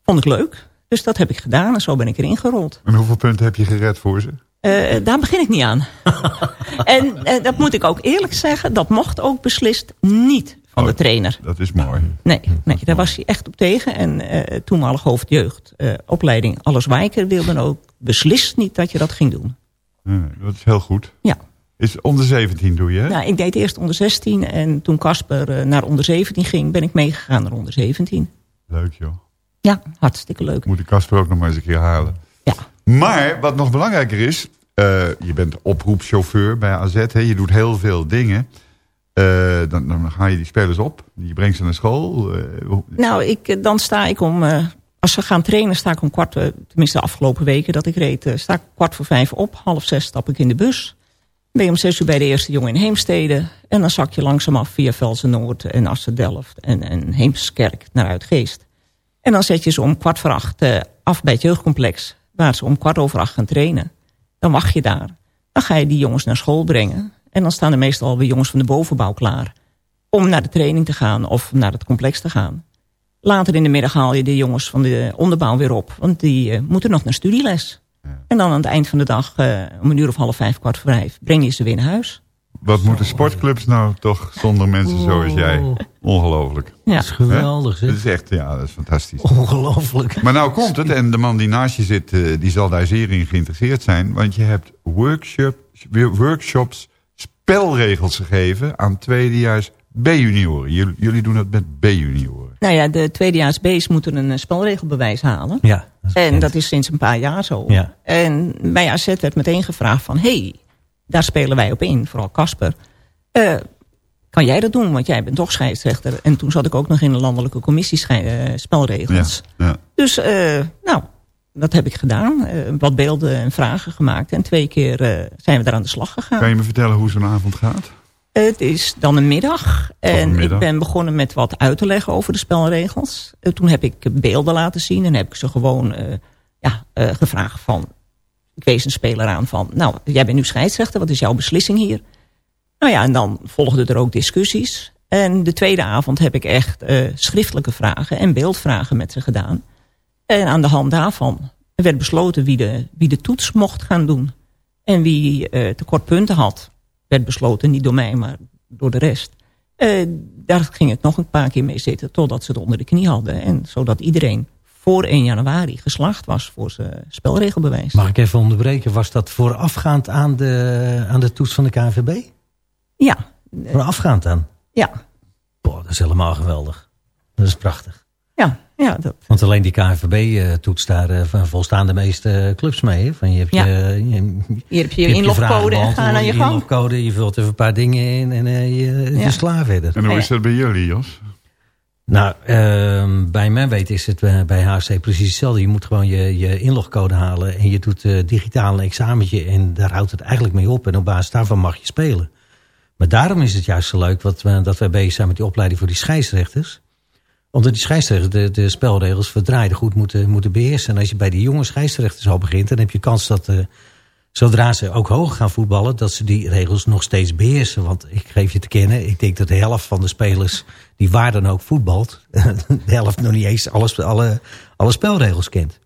vond ik leuk. Dus dat heb ik gedaan en zo ben ik erin gerold. En hoeveel punten heb je gered voor ze? Eh, daar begin ik niet aan. en eh, dat moet ik ook eerlijk zeggen, dat mocht ook beslist niet van de trainer. Dat is mooi. Nee, nee, daar was hij echt op tegen. En eh toenmalig hoofdjeugd, eh, opleiding Alles Wijker wilde ook beslist niet dat je dat ging doen. Nee, dat is heel goed. Ja. Is onder 17 doe je, hè? Nou, ik deed eerst onder 16 en toen Casper eh, naar onder 17 ging, ben ik meegegaan naar onder 17. Leuk, joh. Ja, hartstikke leuk. Moet ik Casper ook nog maar eens een keer halen. Ja. Maar wat nog belangrijker is... je bent oproepchauffeur bij AZ. Hè? Je doet heel veel dingen. Eh, dan, dan ga je die spelers op. Je brengt ze naar school. eh, Nou, ik, eh, dan sta ik om, als we gaan trainen, sta ik om kwart, tenminste de afgelopen weken dat ik reed, sta ik kwart voor vijf op. Half zes stap ik in de bus. Ben je om zes uur bij de eerste jongen in Heemstede. En dan zak je langzaam af via Velsen Noord en Assen Delft en, en Heemskerk naar Uitgeest. En dan zet je ze om kwart voor acht af bij het jeugdcomplex, waar ze om kwart over acht gaan trainen. Dan wacht je daar. Dan ga je die jongens naar school brengen. En dan staan er meestal alweer jongens van de bovenbouw klaar. Om naar de training te gaan of naar het complex te gaan. Later in de middag haal je de jongens van de onderbouw weer op. Want die eh, moeten nog naar studieles. En dan aan het eind van de dag, eh, om een uur of half vijf, kwart voor vijf, breng je ze weer naar huis. Wat moeten sportclubs nou toch zonder mensen zoals jij? Ongelooflijk. Ja. Dat is geweldig, Hè? Dat is echt, ja, dat is fantastisch. Ongelooflijk. Maar nou komt het, en de man die naast je zit, eh, die zal daar zeer in geïnteresseerd zijn. Want je hebt workshop, workshops, spelregels gegeven aan tweedejaars B-junioren. Jullie, jullie doen dat met B-junioren. Nou ja, de tweedejaars B's moeten een eh, spelregelbewijs halen. Ja. En dat is sinds een paar jaar zo. Ja. En bij AZ werd meteen gevraagd van... hé, hey, daar spelen wij op in, vooral Casper. Eh, kan jij dat doen? Want jij bent toch scheidsrechter. En toen zat ik ook nog in de landelijke commissie eh, spelregels. Ja. Dus, eh, nou, dat heb ik gedaan. Eh, wat beelden en vragen gemaakt. En twee keer eh, zijn we daar aan de slag gegaan. Kan je me vertellen hoe zo'n avond gaat? Het is dan een middag. En middag. ik ben begonnen met wat uit te leggen over de spelregels. Eh, toen heb ik beelden laten zien. En heb ik ze gewoon ja, gevraagd van... Ik wees een speler aan van... Nou, jij bent nu scheidsrechter. Wat is jouw beslissing hier? Nou ja, en dan volgden er ook discussies. En de tweede avond heb ik echt schriftelijke vragen en beeldvragen met ze gedaan. En aan de hand daarvan werd besloten wie de, wie de toets mocht gaan doen. En wie eh tekort punten had, werd besloten, niet door mij, maar door de rest. Eh, daar ging het nog een paar keer mee zitten, totdat ze het onder de knie hadden. En zodat iedereen voor 1 januari geslaagd was voor zijn spelregelbewijs. Mag ik even onderbreken? Was dat voorafgaand aan de, aan de toets van de KNVB? Ja. Voorafgaand aan? Ja. Boah, dat is helemaal geweldig. Dat is prachtig. Ja, ja dat, Want alleen die KNVB-toets daar eh, van volstaan de meeste clubs mee. hè? Van je hebt Ja. je, je, Hier heb je je inlogcode en aan je gang. inlogcode, je vult even een paar dingen in en eh, je, Ja. is klaar verder. En hoe is dat bij jullie, Jos? Nou, ehm, bij mijn weten is het eh, bij HC precies hetzelfde. Je moet gewoon je, je inlogcode halen en je doet eh, digitaal een examentje en daar houdt het eigenlijk mee op. En op basis daarvan mag je spelen. Maar daarom is het juist zo leuk wat we, dat wij bezig zijn met die opleiding voor die scheidsrechters. Omdat die scheidsrechters de, de spelregels verdraaide goed moeten, moeten beheersen. En als je bij die jonge scheidsrechters al begint, dan heb je kans dat eh, zodra ze ook hoger gaan voetballen, dat ze die regels nog steeds beheersen. Want ik geef je te kennen, ik denk dat de helft van de spelers die waar dan ook voetbalt, de helft nog niet eens alles, alle, alle spelregels kent.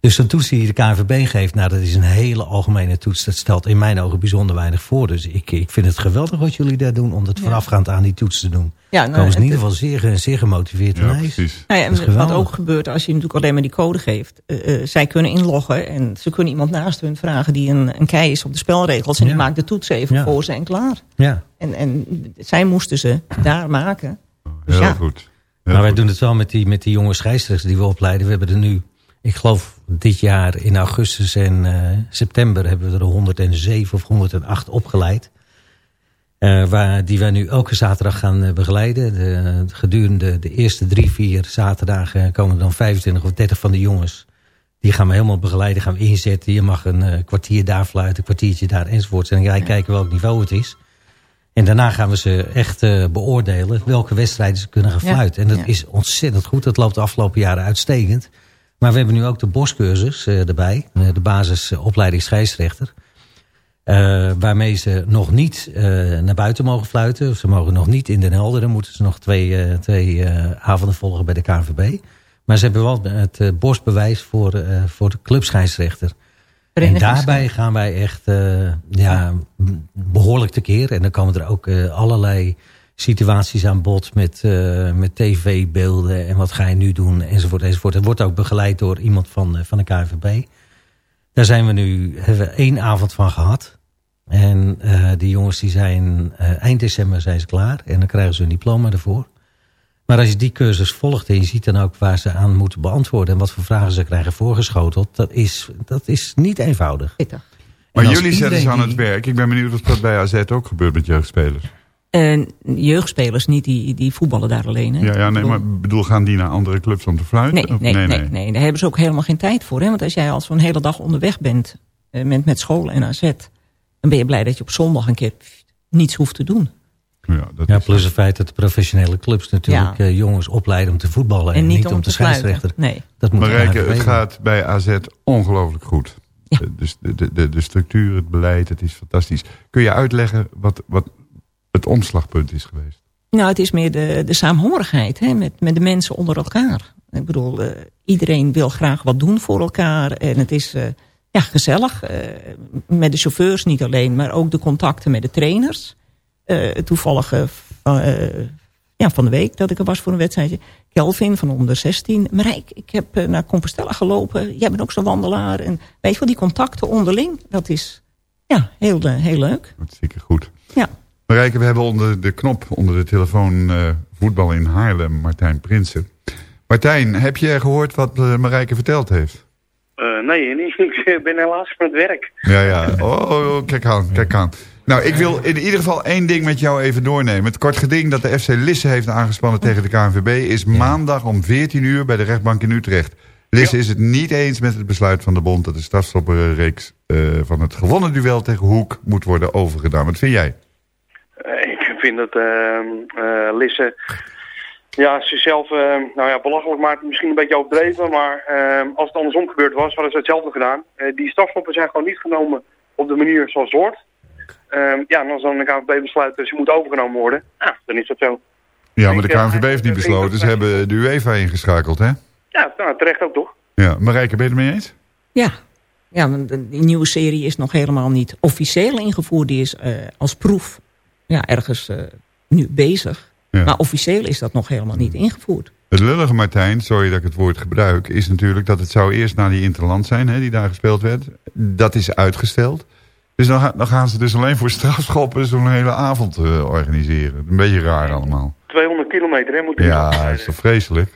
Dus een toets die de KNVB geeft, nou, dat is een hele algemene toets. Dat stelt in mijn ogen bijzonder weinig voor. Dus ik, ik vind het geweldig wat jullie daar doen om dat voorafgaand aan die toets te doen. Ja, nou, Komen ze in ieder geval zeer, zeer gemotiveerd Ja, precies. Nou ja, en wat ook gebeurt als je natuurlijk alleen maar die code geeft. eh, eh, zij kunnen inloggen en ze kunnen iemand naast hun vragen die een, een kei is op de spelregels. En die maakt de toets even Ja. voor ze en klaar. Ja. En, en zij moesten ze daar maken. Dus Heel ja. goed. maar wij doen het wel met die, met die jonge scheidsrechters die we opleiden. We hebben er nu, ik geloof dit jaar in augustus en eh, september... hebben we er 107 of 108 opgeleid. Eh, waar, die wij nu elke zaterdag gaan eh, begeleiden. De, gedurende de eerste drie, vier zaterdagen komen er dan 25 of 30 van de jongens. Die gaan we helemaal begeleiden, gaan we inzetten. Je mag een kwartier daar fluiten, een kwartiertje daar enzovoort. En wij kijken welk niveau het is. En daarna gaan we ze echt beoordelen welke wedstrijden ze kunnen gaan Ja. fluiten. En dat Ja. is ontzettend goed. Dat loopt de afgelopen jaren uitstekend. Maar we hebben nu ook de boscursus eh, erbij. eh, de basisopleiding scheidsrechter. Eh, waarmee ze nog niet naar buiten mogen fluiten. Ze mogen nog niet in Den Helder. Dan moeten ze nog twee, twee avonden volgen bij de KNVB. Maar ze hebben wel het bosbewijs voor, voor de clubscheidsrechter. En daarbij gaan wij echt ja, behoorlijk tekeer. En dan komen er ook allerlei situaties aan bod met, eh, met tv-beelden. En wat ga je nu doen, enzovoort, enzovoort. Het wordt ook begeleid door iemand van, eh, van de KNVB. Daar zijn we nu, hebben we één avond van gehad. En eh, die jongens die zijn eh, eind december zijn ze klaar. En dan krijgen ze een diploma ervoor. Maar als je die cursus volgt en je ziet dan ook waar ze aan moeten beantwoorden... en wat voor vragen ze krijgen voorgeschoteld... dat is, dat is niet eenvoudig. Maar jullie zetten ze aan het werk. Ik ben benieuwd of dat bij AZ ook gebeurt met jeugdspelers. En jeugdspelers niet, die, die voetballen daar alleen. Hè? Ja, ja nee, maar bedoel, gaan die naar andere clubs om te fluiten? Nee, Of- nee, nee, nee, Daar hebben ze ook helemaal geen tijd voor. Hè? Want als jij al zo'n hele dag onderweg bent eh, met, met school en AZ... dan ben je blij dat je op zondag een keer niets hoeft te doen. Ja, dat Ja, plus het feit dat de professionele clubs natuurlijk Ja. eh, jongens opleiden om te voetballen. En, En niet, om te scheidsrechter. Nee. Dat moet Marijke, KNVB het gaat bij AZ ongelooflijk goed. De- Dus de, de, de, de structuur, het beleid, het is fantastisch. Kun je uitleggen wat, wat het omslagpunt is geweest? Nou, het is meer de, de saamhorigheid hè? Met, met de mensen onder elkaar. Ik bedoel, eh, iedereen wil graag wat doen voor elkaar. En het is eh, ja, gezellig. eh, met de chauffeurs niet alleen, maar ook de contacten met de trainers. Toevallig van, ja, van de week dat ik er was voor een wedstrijdje. Kelvin van onder 16. Marijk, ik heb naar Compostela gelopen. Jij bent ook zo'n wandelaar. En weet je wel, die contacten onderling, dat is ja, heel, heel leuk. Hartstikke goed. Ja. Marijke, we hebben onder de knop, onder de telefoon eh, voetbal in Haarlem, Martijn Prinsen. Martijn, heb je gehoord wat eh, Marijke verteld heeft? Eh, nee, niet. ik ben helaas van het werk. Ja, ja. Oh, oh, kijk aan, kijk aan. Nou, ik wil in ieder geval één ding met jou even doornemen. Het kort geding dat de FC Lisse heeft aangespannen tegen de KNVB... is maandag om 14 uur bij de rechtbank in Utrecht. Lisse is het niet eens met het besluit van de bond... dat de strafstopperreeks eh van het gewonnen duel tegen Hoek moet worden overgedaan. Wat vind jij? Eh, ik vind dat ehm eh, Lisse... Ja, zichzelf eh, nou ja, belachelijk maakt misschien een beetje overdreven. Maar ehm, als het andersom gebeurd was, hadden ze hetzelfde gedaan. Eh, die strafstoppen zijn gewoon niet genomen op de manier zoals het hoort. Ehm, ja, en als dan de KNVB besluit dat ze moeten overgenomen worden, ja, dan is dat zo. Ja, maar de eh, KNVB heeft niet vind besloten. Ze hebben de UEFA ingeschakeld, hè? Ja, nou, terecht ook toch? Ja, Marijke, ben je het mee eens? Ja, ja want die nieuwe serie is nog helemaal niet officieel ingevoerd. Die is eh, als proef ja, ergens eh, nu bezig. Ja. Maar officieel is dat nog helemaal niet ingevoerd. Het lullige, Martijn, sorry dat ik het woord gebruik... is natuurlijk dat het zou eerst naar die Interland zijn, hè, die daar gespeeld werd. Dat is uitgesteld. Dus dan, ga- dan gaan ze dus alleen voor strafschoppen zo'n hele avond eh, organiseren. Een beetje raar allemaal. 200 kilometer, hè, moet Ja, dat is toch vreselijk?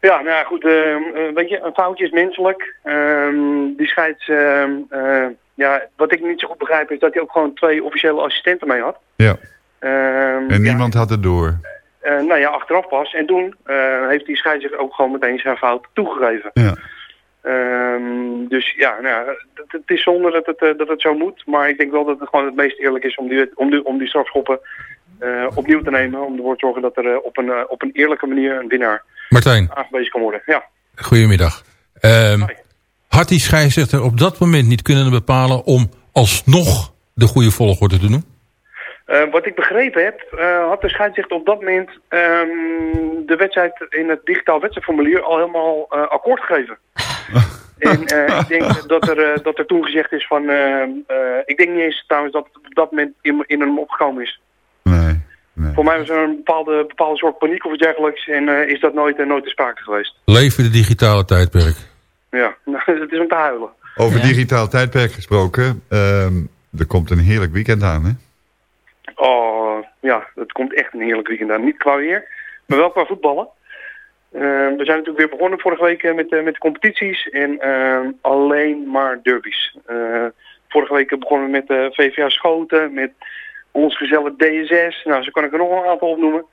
Ja, nou ja, goed, ehm, eh, weet je, een foutje is menselijk. Ehm, die scheids, ehm, eh, ja, wat ik niet zo goed begrijp is dat hij ook gewoon twee officiële assistenten mee had. Ja. Ehm, En ja, niemand had het door. eh, nou ja, achteraf pas. En toen eh, heeft die scheidsrechter ook gewoon meteen zijn fout toegegeven. Ja. Ehm, dus ja, nou het, het is zonde dat het, eh, dat het zo moet. Maar ik denk wel dat het gewoon het meest eerlijk is om die, om die, om die strafschoppen opnieuw te nemen. Om ervoor te zorgen dat er op, een, op een eerlijke manier een winnaar Martijn, aangewezen kan worden. Ja. goedemiddag. Ehm had die scheidsrechter op dat moment niet kunnen bepalen om alsnog de goede volgorde te doen? Eh, wat ik begrepen heb, eh, had de scheidsrechter op dat moment ehm, de wedstrijd in het digitaal wedstrijdformulier al helemaal eh, akkoord gegeven. en eh, ik denk dat er, eh, dat er toen gezegd is van, eh, eh, ik denk niet eens trouwens dat het op dat moment in, in hem opgekomen is. Voor mij was er een bepaalde, bepaalde soort paniek of iets dergelijks en eh, is dat nooit, nooit te sprake geweest. Leven de digitale tijdperk. Ja, het is om te huilen. Over digitaal tijdperk gesproken. ehm, er komt een heerlijk weekend aan, hè? Oh, ja, het komt echt een heerlijk weekend aan. Niet qua weer, maar wel qua voetballen. Eh, we zijn natuurlijk weer begonnen vorige week eh, met, eh, met de competities en eh, alleen maar derbies. Eh, vorige week begonnen we met VVA Schoten, met ons gezellig DSS. Nou, zo kan ik er nog een aantal opnoemen.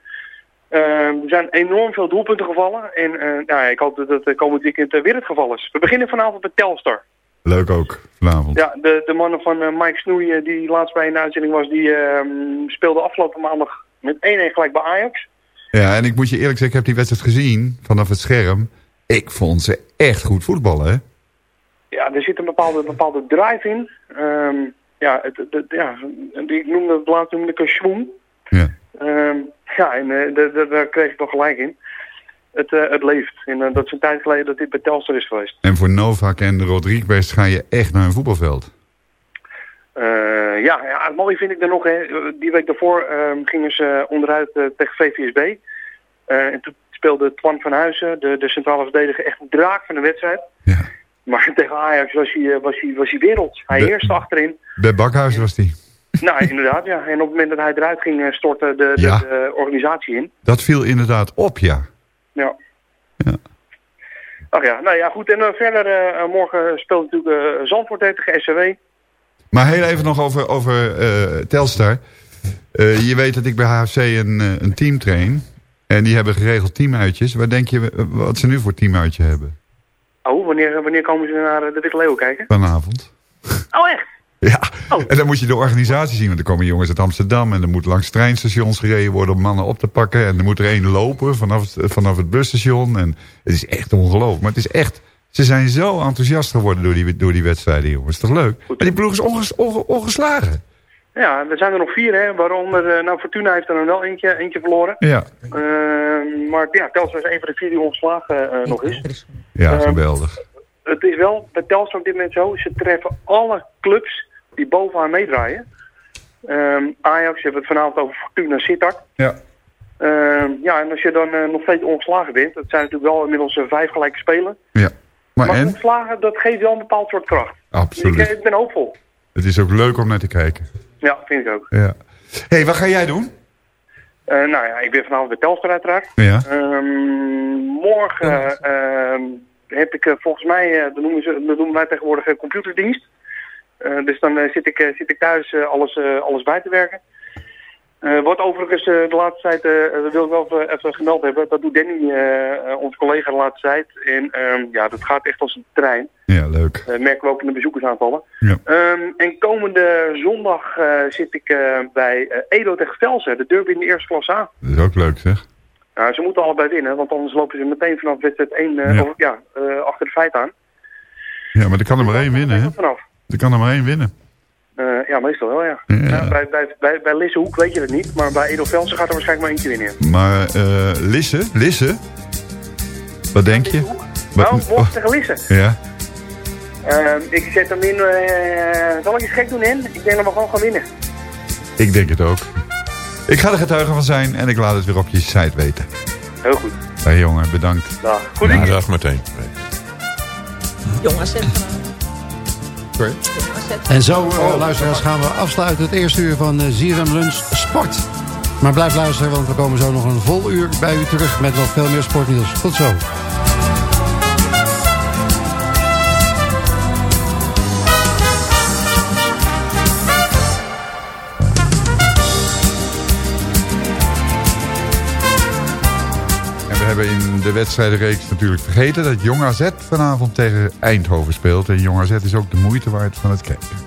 Eh, er zijn enorm veel doelpunten gevallen en eh, nou, ja, ik hoop dat het eh, komend weekend eh, weer het geval is. We beginnen vanavond met Telstar. Leuk ook, vanavond. Ja, de, de mannen van Mike Snoei, die laatst bij een uitzending was, die ehm, speelde afgelopen maandag met 1-1 gelijk bij Ajax. Ja, en ik moet je eerlijk zeggen, ik heb die wedstrijd gezien vanaf het scherm. Ik vond ze echt goed voetballen, hè? Ja, er zit een bepaalde, bepaalde drive in. Ehm, ja, het, ja, ik noemde het laatst noemde ik een schwung. Ja. Ehm, ja, en eh, daar- kreeg ik toch gelijk in. Het, eh, het leeft. En eh, dat is een tijd geleden dat dit bij Telstar is geweest. En voor Novak en Rodriguez ga je echt naar een voetbalveld. Ja, ja, het mooie vind ik er nog. Hè. Die week daarvoor ehm, gingen ze onderuit tegen VVSB. En toen speelde Twan van Huizen, de, de centrale verdediger, echt een draak van de wedstrijd. Maar tegen Ajax was hij, was hij, was hij wereld. Hij De- heerste achterin. Bij Bakhuis was die. Nou, inderdaad, ja. En op het moment dat hij eruit ging, eh, stortte de, de, Ja. de organisatie in. Dat viel inderdaad op, ja. Ja. Ach ja, nou ja, goed. En eh, verder, eh, morgen speelt natuurlijk eh Zandvoort tegen SCW. Maar heel even nog over, over Telstar. Je weet dat ik bij HFC een, een team train. En die hebben geregeld teamuitjes. Waar denk je wat ze nu voor teamuitje hebben? Oh, wanneer, wanneer komen ze naar de Witte Leeuw kijken? Vanavond. Oh, echt? Ja, en dan moet je de organisatie zien. Want er komen jongens uit Amsterdam. En er moet langs treinstations gereden worden om mannen op te pakken. En er moet er één lopen vanaf het, vanaf het busstation. En het is echt ongelooflijk. Maar het is echt... Ze zijn zo enthousiast geworden door die, door die wedstrijden, jongens. Toch leuk? Maar die ploeg is onges, onge- ongeslagen. Ja, er zijn er nog vier, hè. Waaronder, eh, nou, Fortuna heeft er dan wel eentje, eentje verloren. Ja, Eh, maar ja, Telstar is een van de vier die ongeslagen eh, nog is. ja Eh, geweldig. Het is wel bij Telstar op dit moment zo. Ze treffen alle clubs die bovenaan meedraaien. Ehm, Ajax hebben we het vanavond over Fortuna Sittard. Ja. Ehm, ja, en als je dan eh, nog steeds ongeslagen bent, dat zijn natuurlijk wel inmiddels eh, vijf gelijke spelen. Ja. Maar Maar en? ongeslagen, dat geeft wel een bepaald soort kracht. Absoluut. Ik, ik ben hoopvol. Het is ook leuk om naar te kijken. Ja, vind ik ook. Ja. hey, wat ga jij doen? Eh, nou ja, ik ben vanavond bij Telstar uiteraard. Ja. Ehm, morgen heb ik eh, volgens mij, eh, dat, noemen ze, dat noemen wij tegenwoordig eh, computerdienst. Eh, dus dan eh, zit, ik, eh, zit ik thuis alles, alles bij te werken. Eh, wat overigens de laatste tijd, eh, dat wil ik wel even, even gemeld hebben, dat doet Danny, onze collega de laatste tijd. En ehm, ja, dat gaat echt als een trein. Ja, leuk. Eh, merken we ook in de bezoekersaantallen. Ja. Ehm, en komende zondag zit ik bij Edo tegen Velsen, de derby in de eerste klas A. Dat is ook leuk, zeg. Ja, ze moeten allebei winnen, want anders lopen ze meteen vanaf wedstrijd 1 eh, Ja. over- ja, achter de feit aan. Ja, maar er kan er maar één winnen, hè? Vanaf. Er kan er maar één winnen. Eh, ja, meestal wel, ja. Ja. Bij, bij, bij, bij Lissehoek weet je het niet, maar bij Edo Velsen gaat er waarschijnlijk maar eentje winnen. Maar eh Lisse, Lisse? Wat denk je? Nou, Wat- morgen tegen Lisse. Ja, Eh, ik zet hem in, eh, zal ik eens gek doen in? Ik denk dat we gewoon gaan winnen. ik denk het ook. Ik ga er getuige van zijn en ik laat het weer op je site weten. Heel goed. Hey jongen, bedankt. Dag. Goed Ja, dag meteen. Jong AZ En zo, eh, luisteraars, gaan we afsluiten het eerste uur van uh, ZFM Lunch Sport. Maar blijf luisteren, want we komen zo nog een vol uur bij u terug met nog veel meer sportnieuws. Tot zo. Hebben in de wedstrijdenreeks natuurlijk vergeten dat Jong AZ vanavond tegen Eindhoven speelt. En Jong AZ is ook de moeite waard van het kijken.